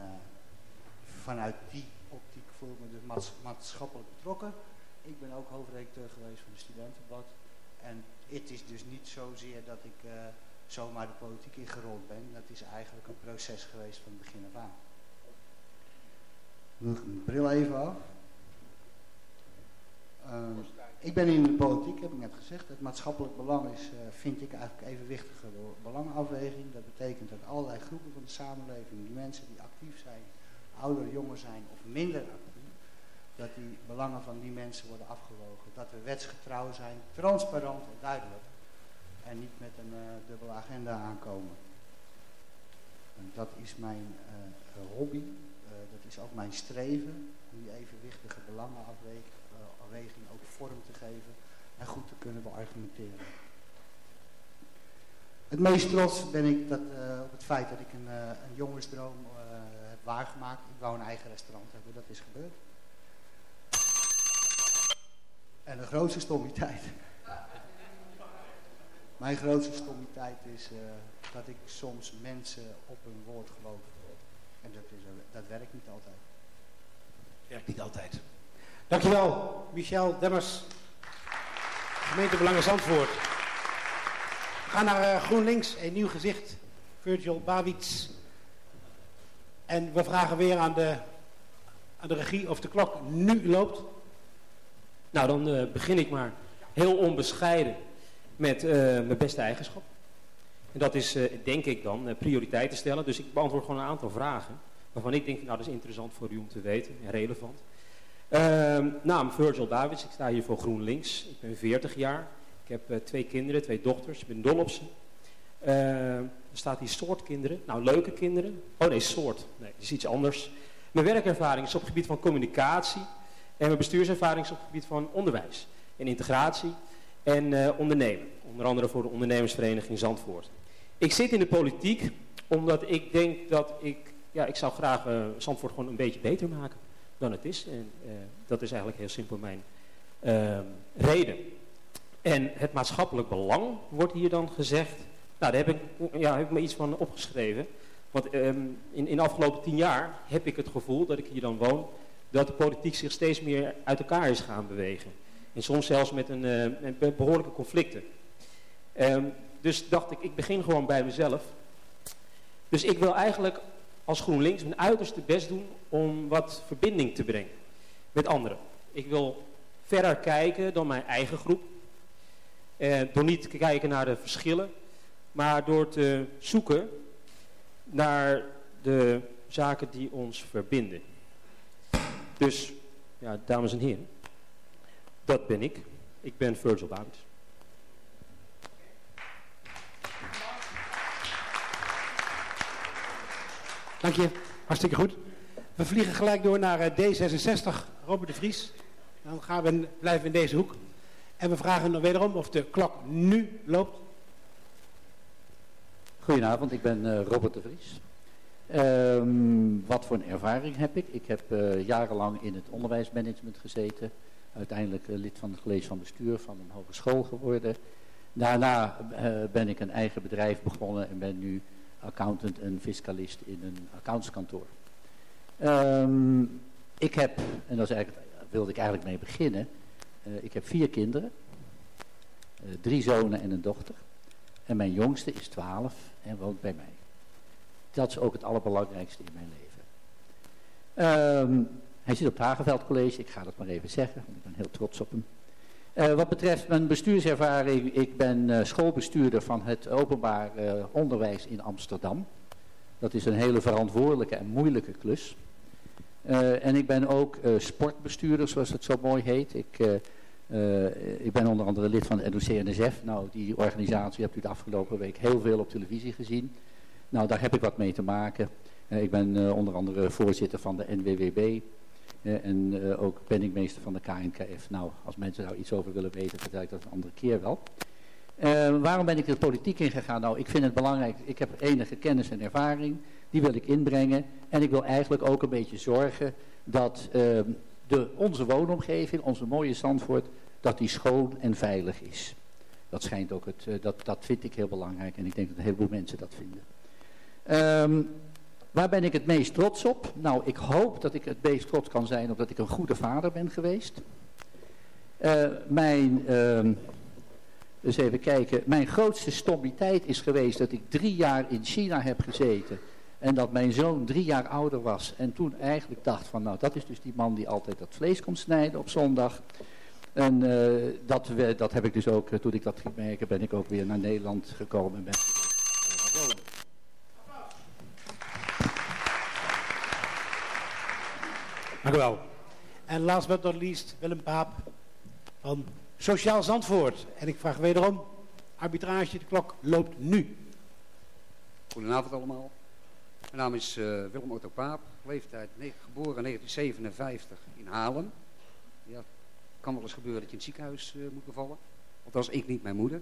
vanuit die optiek voel ik me dus maats maatschappelijk betrokken. Ik ben ook hoofdredacteur geweest van de Studentenblad. En het is dus niet zozeer dat ik zomaar de politiek ingerold ben. Dat is eigenlijk een proces geweest van begin af aan. Doe ik bril even af. Uh, ik ben in de politiek, heb ik net gezegd. Het maatschappelijk belang is, uh, vind ik eigenlijk evenwichtige belangenafweging. Dat betekent dat allerlei groepen van de samenleving, die mensen die actief zijn, ouder, jonger zijn of minder actief, dat die belangen van die mensen worden afgewogen. Dat we wetsgetrouw zijn, transparant en duidelijk. En niet met een uh, dubbele agenda aankomen. En dat is mijn hobby, dat is ook mijn streven, om die evenwichtige belangenafweging afweging ook vorm te geven en goed te kunnen beargumenteren. Het meest trots ben ik dat, uh, op het feit dat ik een, uh, een jongensdroom uh, heb waargemaakt. Ik wou een eigen restaurant hebben, dat is gebeurd. En de grootste stommiteit. Mijn grootste stommiteit is dat ik soms mensen op hun woord geloof. En dat, is, dat werkt niet altijd. Werkt niet altijd. Dankjewel, Michel Demmers. Gemeentebelangen Zandvoort. We gaan naar uh, GroenLinks, een nieuw gezicht. Virgil Bawits. En we vragen weer aan de, aan de regie of de klok nu loopt. Nou, dan uh, begin ik maar heel onbescheiden met uh, mijn beste eigenschap. En dat is, denk ik dan, prioriteiten stellen. Dus ik beantwoord gewoon een aantal vragen. Waarvan ik denk, nou dat is interessant voor u om te weten en relevant. Uh, naam Virgil Davids, ik sta hier voor GroenLinks. Ik ben 40 jaar. Ik heb uh, twee kinderen, twee dochters. Ik ben dol op ze. Uh, er staat hier soort kinderen. Nou, leuke kinderen. Oh nee, soort. Nee, dat is iets anders. Mijn werkervaring is op het gebied van communicatie. En mijn bestuurservaring is op het gebied van onderwijs. En integratie. En uh, ondernemen. Onder andere voor de ondernemersvereniging Zandvoort. Ik zit in de politiek omdat ik denk dat ik... Ja, ik zou graag uh, Zandvoort gewoon een beetje beter maken dan het is. En uh, dat is eigenlijk heel simpel mijn uh, reden. En het maatschappelijk belang wordt hier dan gezegd. Nou, daar heb ik, ja, heb ik me iets van opgeschreven. Want um, in, in de afgelopen tien jaar heb ik het gevoel dat ik hier dan woon... dat de politiek zich steeds meer uit elkaar is gaan bewegen. En soms zelfs met een, uh, behoorlijke conflicten. Um, dus dacht ik, ik begin gewoon bij mezelf. Dus ik wil eigenlijk als GroenLinks mijn uiterste best doen om wat verbinding te brengen met anderen. Ik wil verder kijken dan mijn eigen groep. Eh, door niet te kijken naar de verschillen, maar door te zoeken naar de zaken die ons verbinden. Dus, ja, dames en heren, dat ben ik. Ik ben Virgil Babits. Dank je, hartstikke goed. We vliegen gelijk door naar eh, D66, Robert de Vries. Dan gaan we blijven in deze hoek. En we vragen nog wederom of de klok nu loopt. Goedenavond, ik ben uh, Robert de Vries. Um, wat voor een ervaring heb ik? Ik heb uh, jarenlang in het onderwijsmanagement gezeten. Uiteindelijk lid van het college van bestuur van een hogeschool geworden. Daarna ben ik een eigen bedrijf begonnen en ben nu accountant en fiscalist in een accountskantoor. Um, ik heb, en daar wilde ik eigenlijk mee beginnen, uh, ik heb vier kinderen, uh, drie zonen en een dochter. En mijn jongste is twaalf en woont bij mij. Dat is ook het allerbelangrijkste in mijn leven. Um, hij zit op het Hageveld College, ik ga dat maar even zeggen, want ik ben heel trots op hem. Uh, wat betreft mijn bestuurservaring, ik ben uh, schoolbestuurder van het openbaar uh, onderwijs in Amsterdam. Dat is een hele verantwoordelijke en moeilijke klus. en ik ben ook sportbestuurder, zoals het zo mooi heet. Ik, ik ben onder andere lid van de NOC-NSF. Nou, die organisatie hebt u de afgelopen week heel veel op televisie gezien. Nou, daar heb ik wat mee te maken. ik ben onder andere voorzitter van de NWWB en uh, ook penningmeester van de KNKF. Nou, als mensen daar iets over willen weten, vertel ik dat een andere keer wel. Uh, waarom ben ik de politiek ingegaan? Nou, ik vind het belangrijk, ik heb enige kennis en ervaring, die wil ik inbrengen. En ik wil eigenlijk ook een beetje zorgen dat uh, de, onze woonomgeving, onze mooie Zandvoort, dat die schoon en veilig is. Dat schijnt ook, het, dat, dat vind ik heel belangrijk en ik denk dat een heleboel mensen dat vinden. Um, Waar ben ik het meest trots op? Nou, ik hoop dat ik het meest trots kan zijn omdat ik een goede vader ben geweest. Uh, mijn, uh, eens even kijken, mijn grootste stommiteit is geweest dat ik drie jaar in China heb gezeten. En dat mijn zoon drie jaar ouder was. En toen eigenlijk dacht van, nou dat is dus die man die altijd dat vlees komt snijden op zondag. En uh, dat, dat heb ik dus ook, toen ik dat ging merken, ben ik ook weer naar Nederland gekomen en ben wonen. Dank u wel. En last but not least, Willem Paap van Sociaal Zandvoort. En ik vraag wederom, arbitrage, de klok loopt nu. Goedenavond allemaal. Mijn naam is uh, Willem Otto Paap, leeftijd geboren in 1957 in Haarlem. Ja, het kan wel eens gebeuren dat je in het ziekenhuis uh, moet bevallen. Althans, ik niet, mijn moeder.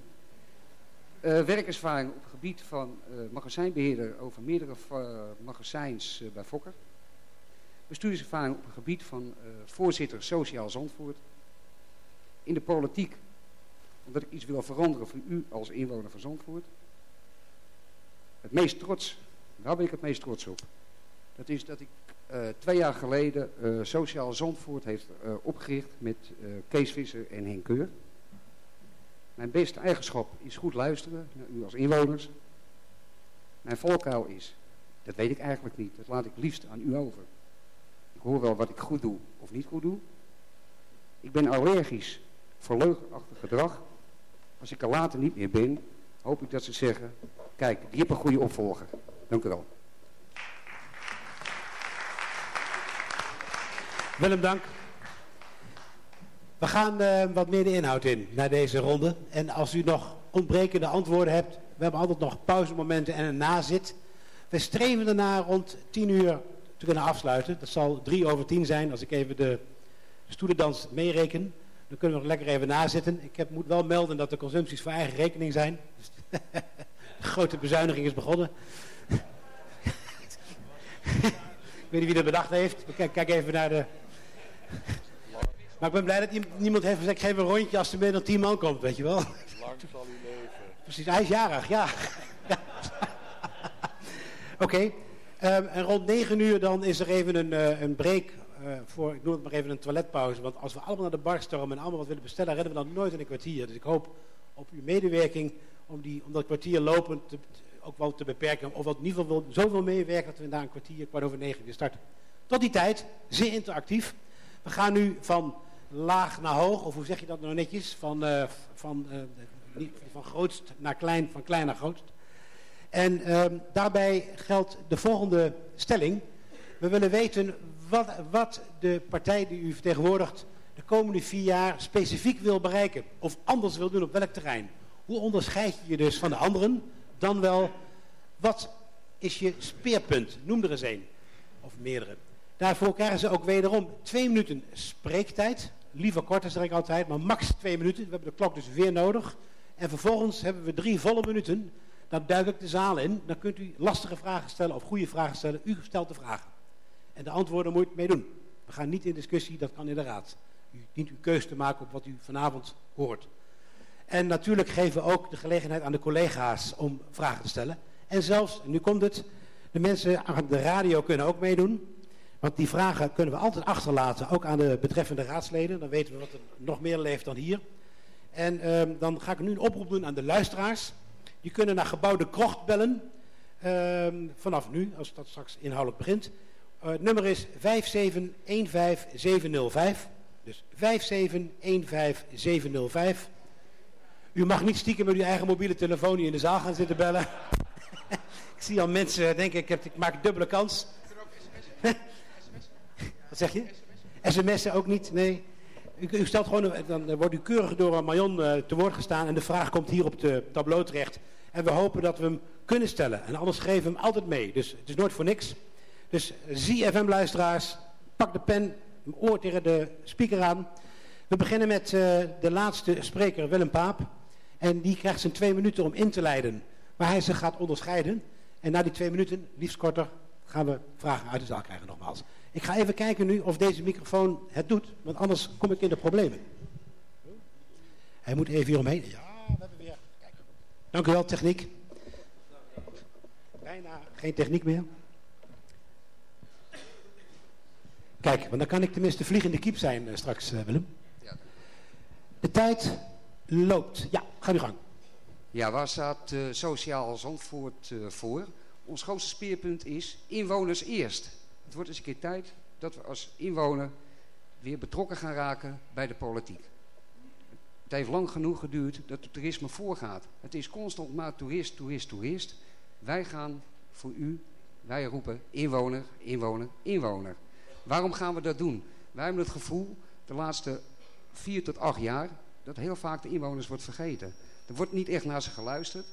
Uh, werkervaring op het gebied van magazijnbeheerder over meerdere magazijns bij Fokker bestuurservaring op het gebied van uh, voorzitter Sociaal Zandvoort. In de politiek, omdat ik iets wil veranderen voor u als inwoner van Zandvoort. Het meest trots, waar ben ik het meest trots op? Dat is dat ik uh, twee jaar geleden uh, Sociaal Zandvoort heeft opgericht met Kees Visser en Henk Keur. Mijn beste eigenschap is goed luisteren naar u als inwoners. Mijn valkuil is, dat weet ik eigenlijk niet, dat laat ik liefst aan u over hoor wel wat ik goed doe of niet goed doe. Ik ben allergisch voor leugenachtig gedrag. Als ik er later niet meer ben, hoop ik dat ze zeggen, kijk, die heb een goede opvolger. Dank u wel. Willem, dank. We gaan uh, wat meer de inhoud in naar deze ronde. En als u nog ontbrekende antwoorden hebt, we hebben altijd nog pauzemomenten en een nazit. We streven daarna rond 10 uur te kunnen afsluiten. Dat zal drie over tien zijn als ik even de stoelendans meereken. Dan kunnen we nog lekker even nazitten. Ik heb, moet wel melden dat de consumpties voor eigen rekening zijn. Dus de grote bezuiniging is begonnen. ik weet niet wie dat bedacht heeft. Kijk, kijk even naar de... Maar ik ben blij dat niemand heeft gezegd, geef een rondje als er meer dan tien man komt, weet je wel. Lang zal hij leven. Precies, hij is jarig, ja. Oké. Okay. Um, en rond 9 uur dan is er even een, uh, een break voor, ik noem het maar even een toiletpauze. Want als we allemaal naar de bar stormen en allemaal wat willen bestellen, redden we dan nooit in een kwartier. Dus ik hoop op uw medewerking om, die, om dat kwartier lopend ook wel te beperken. Of wat in ieder geval zoveel meewerken dat we na een kwartier, kwart over negen weer starten. Tot die tijd, zeer interactief. We gaan nu van laag naar hoog, of hoe zeg je dat nou netjes? Van, uh, van, uh, van grootst naar klein, van klein naar grootst. En uh, daarbij geldt de volgende stelling. We willen weten wat, wat de partij die u vertegenwoordigt de komende vier jaar specifiek wil bereiken. Of anders wil doen op welk terrein. Hoe onderscheid je je dus van de anderen? Dan wel, wat is je speerpunt? Noem er eens één. Of meerdere. Daarvoor krijgen ze ook wederom twee minuten spreektijd. Liever korter zeg ik altijd, maar max twee minuten. We hebben de klok dus weer nodig. En vervolgens hebben we drie volle minuten. Dan duik ik de zaal in. Dan kunt u lastige vragen stellen of goede vragen stellen. U stelt de vragen. En de antwoorden moet mee doen. We gaan niet in discussie, dat kan in de raad. U dient uw keus te maken op wat u vanavond hoort. En natuurlijk geven we ook de gelegenheid aan de collega's om vragen te stellen. En zelfs, nu komt het, de mensen aan de radio kunnen ook meedoen. Want die vragen kunnen we altijd achterlaten, ook aan de betreffende raadsleden. Dan weten we wat er nog meer leeft dan hier. En uh, dan ga ik nu een oproep doen aan de luisteraars. Die kunnen naar gebouw de Krocht bellen. Uh, vanaf nu, als dat straks inhoudelijk begint. Uh, het nummer is 5715705. Dus 5715705. U mag niet stiekem met uw eigen mobiele telefoon in de zaal gaan zitten bellen. ik zie al mensen denken, ik, heb, ik maak dubbele kans. Wat zeg je? SMS'en ook niet, nee. U, u, stelt gewoon, dan wordt u keurig door Marion uh, te woord gestaan en de vraag komt hier op de tableau terecht. En we hopen dat we hem kunnen stellen. En anders geven we hem altijd mee. Dus het is nooit voor niks. Dus zie FM-luisteraars, pak de pen, oor tegen de speaker aan. We beginnen met uh, de laatste spreker, Willem Paap. En die krijgt zijn twee minuten om in te leiden waar hij zich gaat onderscheiden. En na die twee minuten, liefst korter, gaan we vragen uit de zaal krijgen nogmaals. Ik ga even kijken nu of deze microfoon het doet, want anders kom ik in de problemen. Hij moet even hieromheen. Ja, we hebben weer. Kijk. Dank u wel, techniek. Bijna geen techniek meer. Kijk, want dan kan ik tenminste vliegende kiep zijn uh, straks, uh, Willem. De tijd loopt. Ja, ga nu gang. Ja, waar staat uh, Sociaal Zandvoort voor? Ons grootste speerpunt is inwoners eerst. Het wordt eens een keer tijd dat we als inwoner weer betrokken gaan raken bij de politiek. Het heeft lang genoeg geduurd dat het toerisme voorgaat. Het is constant maar toerist, toerist, toerist. Wij gaan voor u, wij roepen inwoner, inwoner, inwoner. Waarom gaan we dat doen? Wij hebben het gevoel, de laatste vier tot acht jaar, dat heel vaak de inwoners wordt vergeten. Er wordt niet echt naar ze geluisterd.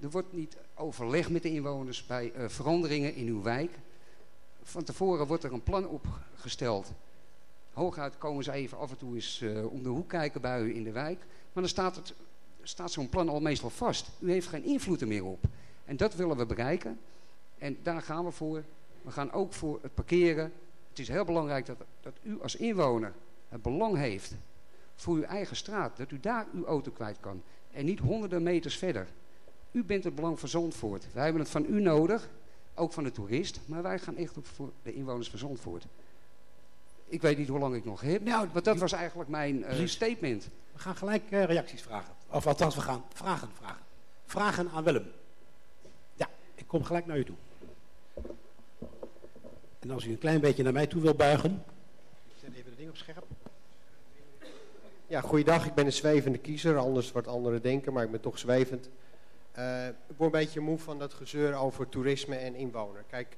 Er wordt niet overleg met de inwoners bij uh, veranderingen in uw wijk. Van tevoren wordt er een plan opgesteld. Hooguit komen ze even af en toe eens uh, om de hoek kijken bij u in de wijk. Maar dan staat, het, staat zo'n plan al meestal vast. U heeft geen invloed er meer op. En dat willen we bereiken. En daar gaan we voor. We gaan ook voor het parkeren. Het is heel belangrijk dat, dat u als inwoner het belang heeft voor uw eigen straat. Dat u daar uw auto kwijt kan. En niet honderden meters verder. U bent het belang van Zandvoort. Wij hebben het van u nodig. Ook van de toerist. Maar wij gaan echt op voor de inwoners van Zandvoort. Ik weet niet hoe lang ik nog heb. Nou, want dat was eigenlijk mijn uh, statement. We gaan gelijk uh, reacties vragen. Of althans, we gaan vragen vragen. Vragen aan Willem. Ja, ik kom gelijk naar u toe. En als u een klein beetje naar mij toe wil buigen. Ik zet even het ding op scherp. Ja, goeiedag. Ik ben een zwevende kiezer. Anders wat anderen denken, maar ik ben toch zwevend. Uh, ik word een beetje moe van dat gezeur over toerisme en inwoner. Kijk,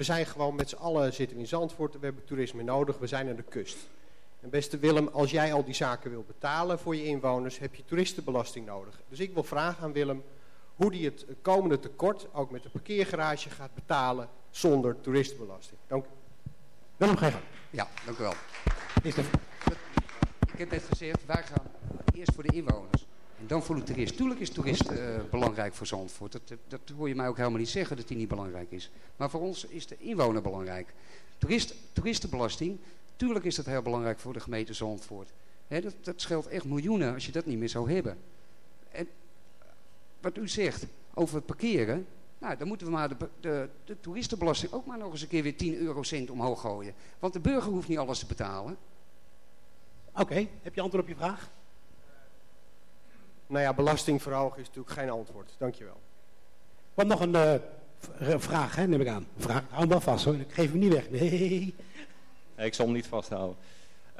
we zijn gewoon met z'n allen zitten in Zandvoort. We hebben toerisme nodig. We zijn aan de kust. En beste Willem, als jij al die zaken wil betalen voor je inwoners, heb je toeristenbelasting nodig. Dus ik wil vragen aan Willem hoe hij het komende tekort, ook met de parkeergarage, gaat betalen zonder toeristenbelasting. Dank u. Willem, ga. Ja, dank u wel. Ik heb net gezegd, wij gaan eerst voor de inwoners. En dan voor toerist. Tuurlijk is toerist uh, belangrijk voor Zandvoort. Dat, dat hoor je mij ook helemaal niet zeggen dat die niet belangrijk is. Maar voor ons is de inwoner belangrijk. Toerist, toeristenbelasting, tuurlijk is dat heel belangrijk voor de gemeente Zandvoort. Dat, dat scheelt echt miljoenen als je dat niet meer zou hebben. En wat u zegt over het parkeren. Nou, dan moeten we maar de, de, de toeristenbelasting ook maar nog eens een keer weer 10 eurocent omhoog gooien. Want de burger hoeft niet alles te betalen. Oké, heb je antwoord op je vraag? Nou ja, belastingverhoging is natuurlijk geen antwoord. Dankjewel. Wat nog een uh, vraag, hè, neem ik aan. Vraag, hou hem wel vast hoor, ik geef hem niet weg. Nee. Ik zal hem niet vasthouden.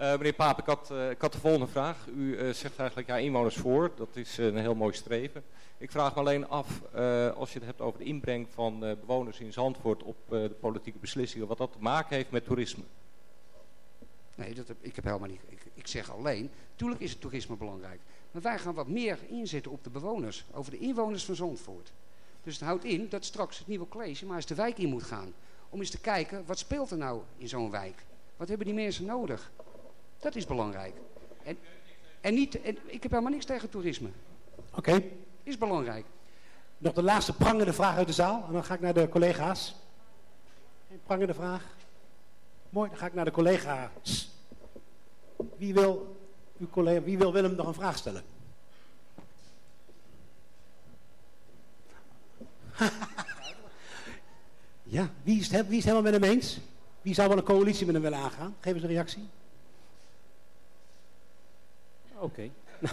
Uh, meneer Paap, ik had, uh, ik had de volgende vraag. U uh, zegt eigenlijk ja, inwoners voor. Dat is een heel mooi streven. Ik vraag me alleen af, als je het hebt over de inbreng van bewoners in Zandvoort op de politieke beslissingen, wat dat te maken heeft met toerisme. Nee, dat heb, ik heb helemaal niet. Ik, ik zeg alleen, tuurlijk is het toerisme belangrijk. Maar wij gaan wat meer inzetten op de bewoners, over de inwoners van Zandvoort. Dus het houdt in dat straks het nieuwe college maar eens de wijk in moet gaan. Om eens te kijken, wat speelt er nou in zo'n wijk? Wat hebben die mensen nodig? Dat is belangrijk. En, en, niet, en ik heb helemaal niks tegen toerisme. Oké. Is belangrijk. Nog de laatste prangende vraag uit de zaal. En dan ga ik naar de collega's. Een prangende vraag. Mooi, dan ga ik naar de collega's. Wie wil, uw collega, wie wil Willem nog een vraag stellen? ja, wie is, het, wie helemaal met hem eens? Wie zou wel een coalitie met hem willen aangaan? Geef eens een reactie. Oké.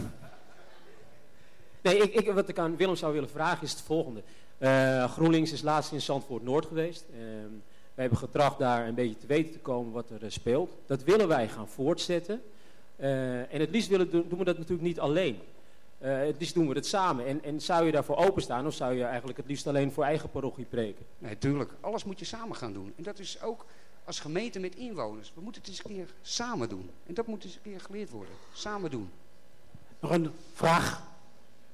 nee, ik, ik, wat ik aan Willem zou willen vragen is het volgende. Uh, GroenLinks is laatst in Zandvoort Noord geweest. Uh, wij hebben getracht daar een beetje te weten te komen wat er uh, speelt. Dat willen wij gaan voortzetten. Eh, en het liefst willen, doen, doen we dat natuurlijk niet alleen. het liefst doen we het samen. En, en zou je daarvoor openstaan of zou je eigenlijk het liefst alleen voor eigen parochie preken? Nee, tuurlijk. Alles moet je samen gaan doen. En dat is ook als gemeente met inwoners. We moeten het eens een keer samen doen. En dat moet eens een keer geleerd worden. Samen doen. Nog een vraag?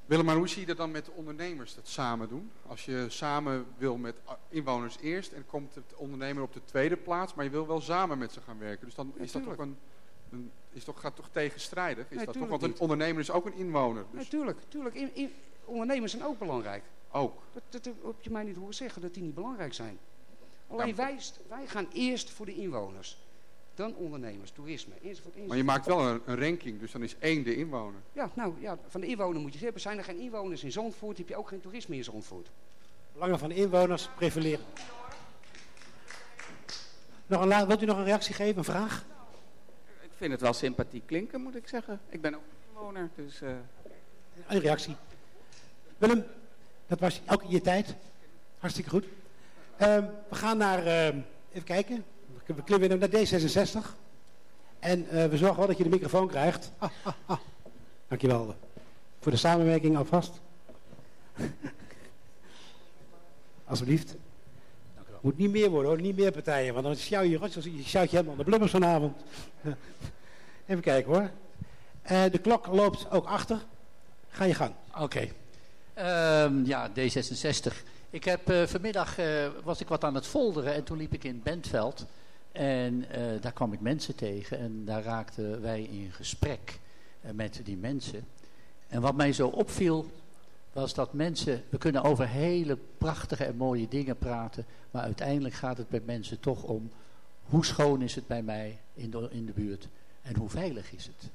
Willem, maar hoe zie je dat dan met de ondernemers, dat samen doen? Als je samen wil met inwoners eerst en komt het ondernemer op de tweede plaats, maar je wil wel samen met ze gaan werken. Dus dan is dat een, een, is toch, gaat toch tegenstrijdig? Is nee, dat toch, want een ondernemer is ook een inwoner. Dus... Natuurlijk, tuurlijk. In, in, ondernemers zijn ook belangrijk. Ook? Dat, dat, dat heb je mij niet horen zeggen, dat die niet belangrijk zijn. Alleen wij, wij gaan eerst voor de inwoners. Dan ondernemers, toerisme. Eerst voor maar je maakt wel een, een, ranking, dus dan is één de inwoner. Ja, nou ja, van de inwoner moet je zeggen, zijn er geen inwoners in Zandvoort, heb je ook geen toerisme in Zandvoort. Belangen van de inwoners prevaleren. Nog een, wilt u nog een reactie geven, een vraag? Ik vind het wel sympathiek klinken, moet ik zeggen. Ik ben ook inwoner, dus... Uh... Een reactie. Willem, dat was elke je tijd. Hartstikke goed. Uh, we gaan naar, uh, even kijken, we klimmen naar D66. En uh, we zorgen wel dat je de microfoon krijgt. Ah, ah, ah. Dankjewel voor de samenwerking alvast. Alsjeblieft. Moet niet meer worden hoor, niet meer partijen. Want dan sjouw je, je, sjouwt je helemaal de blubbers vanavond. Even kijken hoor. Uh, de klok loopt ook achter. Ga je gang. Oké. Um, ja, D66. Ik heb uh, vanmiddag uh, was ik wat aan het folderen en toen liep ik in Bentveld. En daar kwam ik mensen tegen en daar raakten wij in gesprek met die mensen. En wat mij zo opviel was dat mensen, we kunnen over hele prachtige en mooie dingen praten, maar uiteindelijk gaat het bij mensen toch om hoe schoon is het bij mij in de, in de buurt en hoe veilig is het.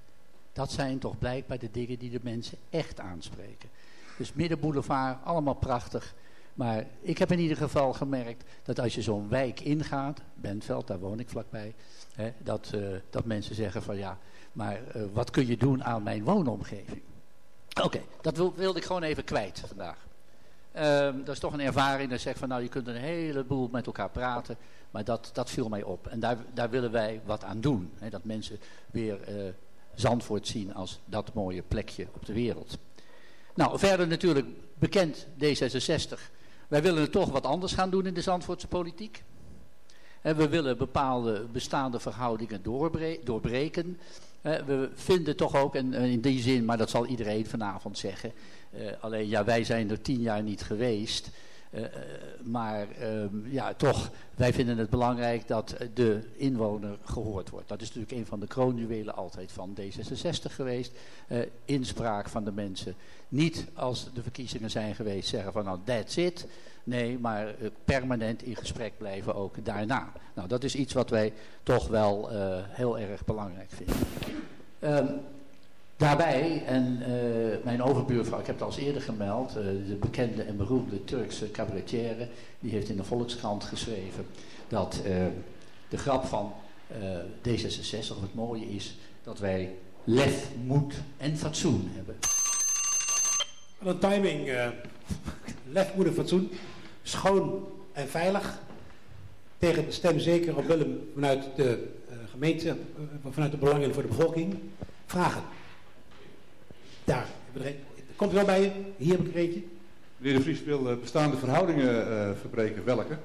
Dat zijn toch blijkbaar de dingen die de mensen echt aanspreken. Dus Middenboulevard, allemaal prachtig. Maar ik heb in ieder geval gemerkt dat als je zo'n wijk ingaat, Bentveld, daar woon ik vlakbij, hè, dat, uh, dat mensen zeggen van ja, maar uh, wat kun je doen aan mijn woonomgeving? Oké, dat wil, wilde ik gewoon even kwijt vandaag. Uh, dat is toch een ervaring dat zegt van nou je kunt een heleboel met elkaar praten, maar dat, dat viel mij op. En daar, daar willen wij wat aan doen. Hè, dat mensen weer Zandvoort zien als dat mooie plekje op de wereld. Nou, verder natuurlijk bekend D66 wij willen toch wat anders gaan doen in de Zandvoortse politiek. En we willen bepaalde bestaande verhoudingen doorbreken. We vinden toch ook, en in die zin, maar dat zal iedereen vanavond zeggen. alleen ja, wij zijn er tien jaar niet geweest. Uh, maar uh, ja, toch, wij vinden het belangrijk dat de inwoner gehoord wordt. Dat is natuurlijk een van de kroonjuwelen altijd van D66 geweest. Uh, inspraak van de mensen. Niet als de verkiezingen zijn geweest zeggen van nou that's it. Nee, maar permanent in gesprek blijven ook daarna. Nou, dat is iets wat wij toch wel heel erg belangrijk vinden. Ehm, Daarbij, en uh, mijn overbuurvrouw, ik heb het al eens eerder gemeld, uh, de bekende en beroemde Turkse cabaretière, die heeft in de Volkskrant geschreven dat uh, de grap van D66, of het mooie is, dat wij lef, moed en fatsoen hebben. Een timing, lef, moed en fatsoen, schoon en veilig, tegen de stem zeker op Willem vanuit de gemeente, vanuit de belangen voor de bevolking, vragen. Daar. Komt er wel bij je? Hier heb ik er eentje. Meneer De Vries wil bestaande verhoudingen uh, verbreken. Welke?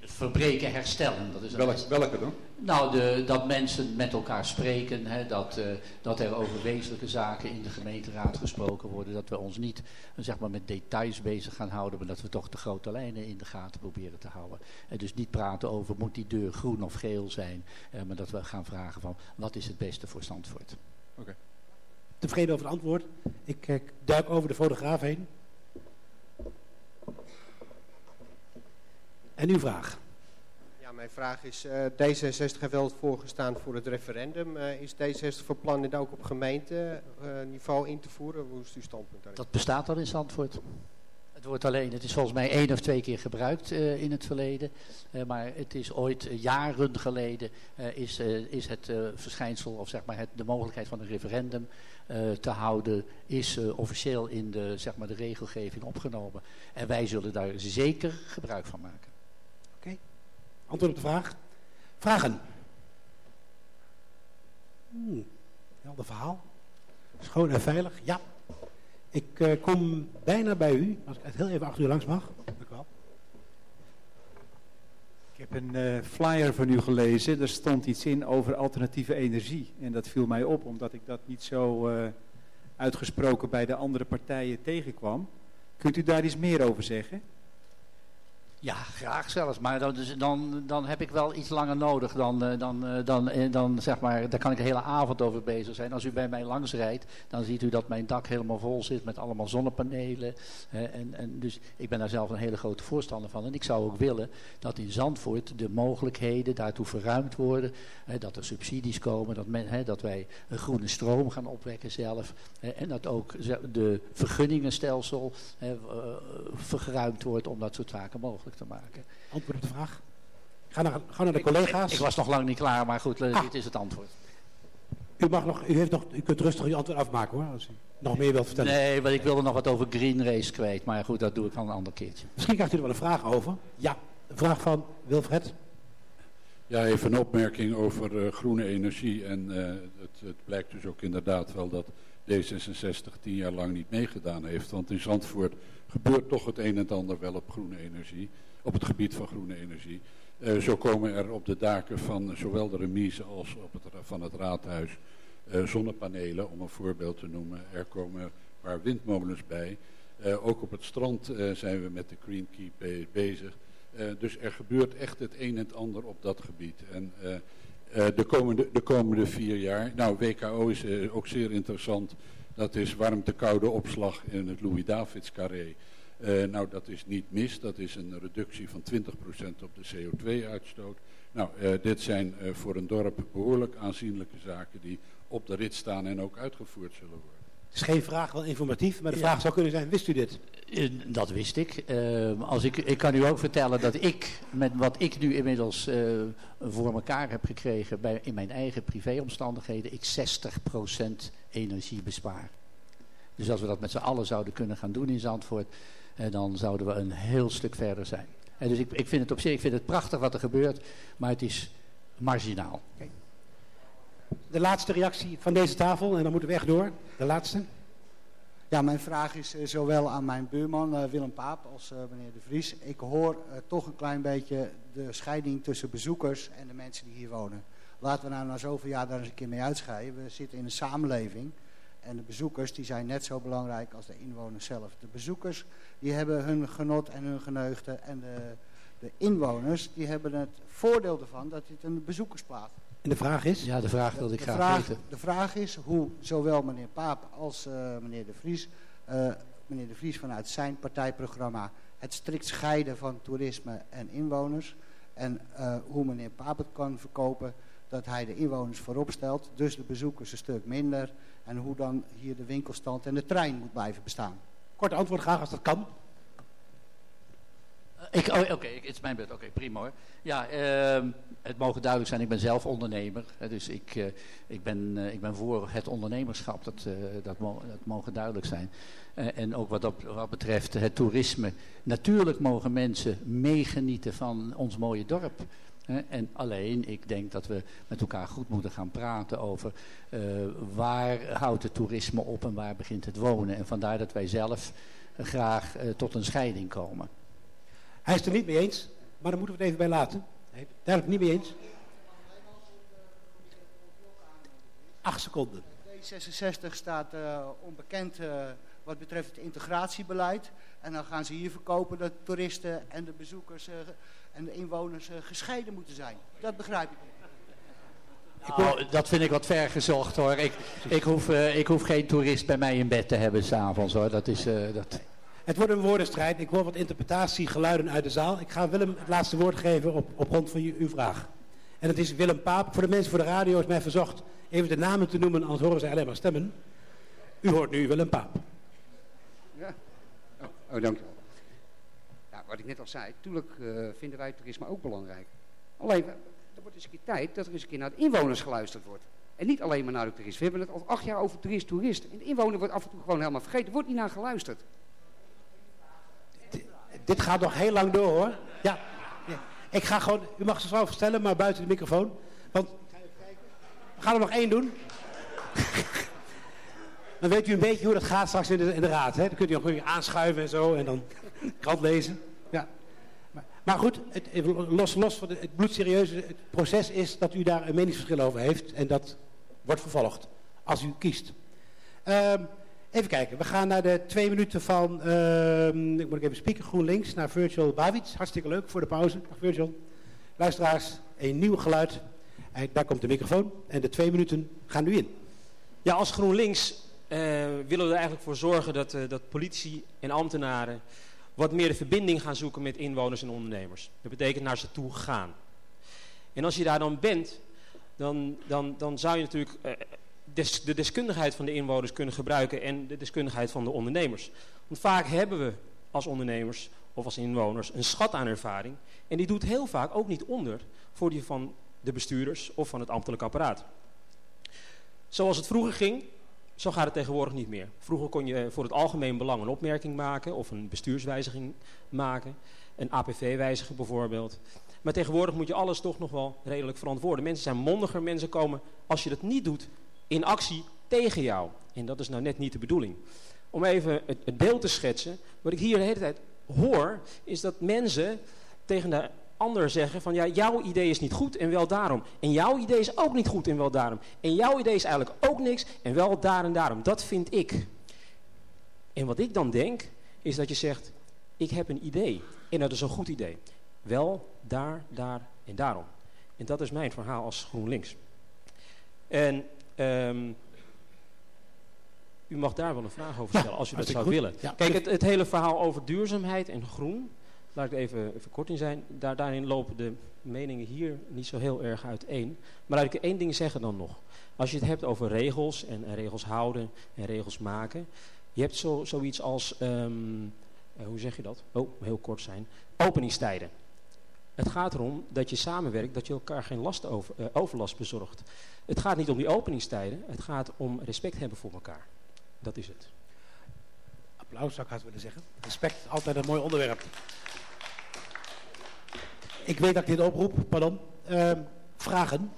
Verbreken, herstellen. Dat is welke, welke dan? Nou, de, dat mensen met elkaar spreken, hè, dat, uh, dat er over wezenlijke zaken in de gemeenteraad gesproken worden. Dat we ons niet zeg maar, met details bezig gaan houden, maar dat we toch de grote lijnen in de gaten proberen te houden. En dus niet praten over moet die deur groen of geel zijn, maar dat we gaan vragen van wat is het beste voor Zandvoort. Oké. Okay tevreden over het antwoord. Ik, ik duik over de fotograaf heen. En uw vraag? Ja, mijn vraag is, uh, D66 heeft wel voorgestaan voor het referendum. Uh, is D66 van plan dit ook op gemeenteniveau uh, in te voeren? Hoe is uw standpunt daarin? Dat bestaat al in Zandvoort. Het wordt alleen, het is volgens mij één of twee keer gebruikt uh, in het verleden. Uh, maar het is ooit uh, jaren geleden is, is het verschijnsel of zeg maar het, de mogelijkheid van een referendum te houden is officieel in de, zeg maar, de regelgeving opgenomen. En wij zullen daar zeker gebruik van maken. Oké, antwoord op de vraag. Vragen? Hmm, helder verhaal. Schoon en veilig, ja. Ik uh, kom bijna bij u, als ik het heel even achter u langs mag. Dank u wel. Ik heb een uh, flyer van u gelezen. Er stond iets in over alternatieve energie. En dat viel mij op, omdat ik dat niet zo uh, uitgesproken bij de andere partijen tegenkwam. Kunt u daar iets meer over zeggen? Ja, graag zelfs. Maar dan, dus, dan, dan heb ik wel iets langer nodig. Dan, uh, dan, uh, dan, uh, dan, zeg maar, daar kan ik de hele avond over bezig zijn. Als u bij mij langs rijdt, dan ziet u dat mijn dak helemaal vol zit met allemaal zonnepanelen. en, en dus ik ben daar zelf een hele grote voorstander van. En ik zou ook willen dat in Zandvoort de mogelijkheden daartoe verruimd worden. dat er subsidies komen, dat, men, dat wij een groene stroom gaan opwekken zelf. en dat ook de vergunningenstelsel verruimd wordt om dat soort zaken mogelijk te maken. Antwoord op de vraag. Ga naar, ga naar de collega's. Ik, ik, was nog lang niet klaar, maar goed, ah. dit is het antwoord. U, mag nog, u, heeft nog, u kunt rustig uw antwoord afmaken hoor, als u nog meer wilt vertellen. Nee, want ik wilde nog wat over Green Race kwijt, maar goed, dat doe ik van een ander keertje. Misschien krijgt u er wel een vraag over. Ja, een vraag van Wilfred. Ja, even een opmerking over uh, groene energie. En uh, het, het, blijkt dus ook inderdaad wel dat D66 tien jaar lang niet meegedaan heeft. Want in Zandvoort gebeurt toch het een en ander wel op groene energie, op het gebied van groene energie. Uh, zo komen er op de daken van zowel de remise als op het, van het raadhuis zonnepanelen, om een voorbeeld te noemen. Er komen een paar windmolens bij. Ook op het strand zijn we met de Green Key bezig. Dus er gebeurt echt het een en ander op dat gebied. En de, komende, de komende vier jaar, nou WKO is ook zeer interessant dat is warmte-koude opslag in het Louis-Davids carré. Uh, nou, dat is niet mis. Dat is een reductie van 20% op de CO2-uitstoot. Nou, dit zijn voor een dorp behoorlijk aanzienlijke zaken die op de rit staan en ook uitgevoerd zullen worden. Het is geen vraag, wel informatief, maar de vraag zou kunnen zijn, wist u dit? Dat wist ik. als ik. Ik kan u ook vertellen dat ik, met wat ik nu inmiddels voor elkaar heb gekregen bij, in mijn eigen privéomstandigheden, ik 60% energie bespaar. Dus als we dat met z'n allen zouden kunnen gaan doen in Zandvoort, eh, dan zouden we een heel stuk verder zijn. En dus ik, ik vind het op zich ik vind het prachtig wat er gebeurt, maar het is marginaal. Okay. De laatste reactie van deze tafel en dan moeten we echt door. De laatste. Ja, mijn vraag is uh, zowel aan mijn buurman uh, Willem Paap als uh, meneer De Vries. Ik hoor toch een klein beetje de scheiding tussen bezoekers en de mensen die hier wonen. Laten we nou na zoveel jaar daar eens een keer mee uitscheiden. We zitten in een samenleving en de bezoekers die zijn net zo belangrijk als de inwoners zelf. De bezoekers die hebben hun genot en hun geneugde en de, de inwoners die hebben het voordeel ervan dat dit een bezoekersplaats. En de vraag is? Ja, de vraag wilde ik de graag vraag, weten. De vraag is hoe zowel meneer Paap als uh, meneer De Vries, uh, meneer De Vries vanuit zijn partijprogramma het strikt scheiden van toerisme en inwoners en uh, hoe meneer Paap het kan verkopen dat hij de inwoners voorop stelt, dus de bezoekers een stuk minder. En hoe dan hier de winkelstand en de trein moet blijven bestaan. Kort antwoord graag als dat kan. Ik, oh, Oké, het is mijn beurt. Oké, prima hoor. Ja, uh, het mogen duidelijk zijn, ik ben zelf ondernemer. Dus ik, uh, ik, ben, uh, ik ben voor het ondernemerschap, dat, uh, dat, dat mogen duidelijk zijn. en ook wat, op, wat betreft het toerisme. Natuurlijk mogen mensen meegenieten van ons mooie dorp. En alleen, ik denk dat we met elkaar goed moeten gaan praten over waar houdt het toerisme op en waar begint het wonen. En vandaar dat wij zelf graag tot een scheiding komen. Hij is het er niet mee eens, maar dan moeten we het even bij laten. Hij duidelijk niet mee eens. Acht seconden. D66 staat uh, onbekend uh, wat betreft het integratiebeleid. En dan gaan ze hier verkopen dat toeristen en de bezoekers uh, en de inwoners gescheiden moeten zijn. Dat begrijp ik. Nou, dat vind ik wat ver gezocht hoor. Ik, ik, hoef, ik hoef geen toerist bij mij in bed te hebben s'avonds hoor. Dat is, dat... Het wordt een woordenstrijd. Ik hoor wat interpretatiegeluiden uit de zaal. Ik ga Willem het laatste woord geven op, op grond van uw vraag. En het is Willem Paap. Voor de mensen voor de radio is mij verzocht even de namen te noemen, anders horen ze alleen maar stemmen. U hoort nu Willem Paap. Ja. Oh, dank u wel. Wat ik net al zei, natuurlijk uh, vinden wij toerisme ook belangrijk. Alleen, er wordt eens een keer tijd dat er eens een keer naar de inwoners geluisterd wordt. En niet alleen maar naar de toerist. We hebben het al acht jaar over toerist, toerist. En de inwoner wordt af en toe gewoon helemaal vergeten. Er wordt niet naar geluisterd dit gaat nog heel lang door hoor. Ja. Ik ga gewoon, u mag ze zo vertellen, maar buiten de microfoon. Want we gaan er nog één doen. dan weet u een beetje hoe dat gaat straks in de, in de raad. Hè? Dan kunt u nog aanschuiven en zo en dan krant lezen. Ja. Maar, maar goed, het, los, los van het bloedserieuze proces is dat u daar een meningsverschil over heeft. En dat wordt vervolgd als u kiest. Um, Even kijken, we gaan naar de twee minuten van, uh, ik moet even spieken, GroenLinks, naar Virtual Bawits. Hartstikke leuk voor de pauze. Dag Virtual. Luisteraars, een nieuw geluid. Daar komt de microfoon. En de twee minuten gaan nu in. Ja, als GroenLinks uh, willen we er eigenlijk voor zorgen dat, uh, dat politici en ambtenaren wat meer de verbinding gaan zoeken met inwoners en ondernemers. Dat betekent naar ze toe gaan. En als je daar dan bent, dan, dan, dan zou je natuurlijk uh, de deskundigheid van de inwoners kunnen gebruiken en de deskundigheid van de ondernemers. Want vaak hebben we als ondernemers of als inwoners een schat aan ervaring. En die doet heel vaak ook niet onder voor die van de bestuurders of van het ambtelijk apparaat. Zoals het vroeger ging, zo gaat het tegenwoordig niet meer. Vroeger kon je voor het algemeen belang een opmerking maken of een bestuurswijziging maken. Een APV wijzigen bijvoorbeeld. Maar tegenwoordig moet je alles toch nog wel redelijk verantwoorden. Mensen zijn mondiger, mensen komen, als je dat niet doet, in actie tegen jou. En dat is nou net niet de bedoeling. Om even het, het beeld te schetsen. Wat ik hier de hele tijd hoor, is dat mensen tegen de ander zeggen van ja, jouw idee is niet goed en wel daarom. En jouw idee is ook niet goed en wel daarom. En jouw idee is eigenlijk ook niks en wel daar en daarom. Dat vind ik. En wat ik dan denk, is dat je zegt, ik heb een idee. En dat is een goed idee. Wel, daar, daar en daarom. En dat is mijn verhaal als GroenLinks. En Um, u mag daar wel een vraag over stellen, ja, als u dat zou goed. willen. Ja. Kijk, het, het, hele verhaal over duurzaamheid en groen, laat ik even, even kort in zijn. Daar, daarin lopen de meningen hier niet zo heel erg uiteen. Maar laat ik één ding zeggen dan nog. Als je het hebt over regels en, en regels houden en regels maken. Je hebt zo, zoiets als, um, uh, hoe zeg je dat? Oh, heel kort zijn. Openingstijden. Het gaat erom dat je samenwerkt, dat je elkaar geen last over, uh, overlast bezorgt. Het gaat niet om die openingstijden, het gaat om respect hebben voor elkaar. Dat is het. Applaus zou ik haast willen zeggen. Respect, altijd een mooi onderwerp. Ik weet dat ik dit oproep, pardon. Uh, vragen.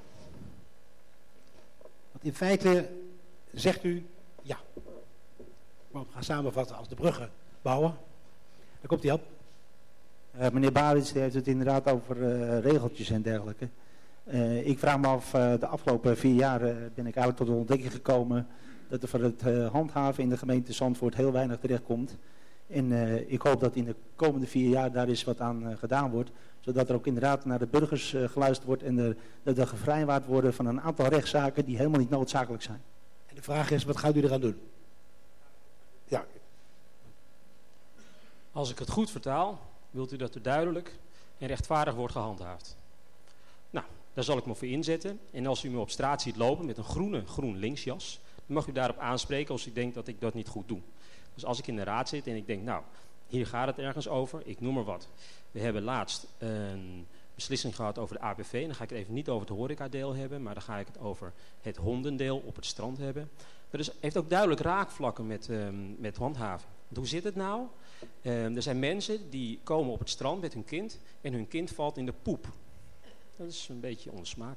Want in feite zegt u ja. We gaan samenvatten als de bruggen bouwen. Daar komt hij op. Uh, meneer Barits heeft het inderdaad over uh, regeltjes en dergelijke. Uh, ik vraag me af, de afgelopen vier jaar ben ik eigenlijk tot de ontdekking gekomen dat er voor het handhaven in de gemeente Zandvoort heel weinig terechtkomt. En ik hoop dat in de komende vier jaar daar eens wat aan gedaan wordt. Zodat er ook inderdaad naar de burgers geluisterd wordt en er, dat er gevrijwaard worden van een aantal rechtszaken die helemaal niet noodzakelijk zijn. En de vraag is, wat gaat u eraan doen? Ja. Als ik het goed vertaal, wilt u dat er duidelijk en rechtvaardig wordt gehandhaafd. Nou, daar zal ik me voor inzetten. En als u me op straat ziet lopen met een groene groen linksjas, dan mag u daarop aanspreken als u denkt dat ik dat niet goed doe. Dus als ik in de raad zit en ik denk, nou, hier gaat het ergens over, ik noem maar wat. We hebben laatst een beslissing gehad over de APV. En dan ga ik het even niet over het horecadeel hebben, maar dan ga ik het over het hondendeel op het strand hebben. Dat is, heeft ook duidelijk raakvlakken met, um, met handhaving. Want hoe zit het nou? Um, er zijn mensen die komen op het strand met hun kind en hun kind valt in de poep. Dat is een beetje onsmaak.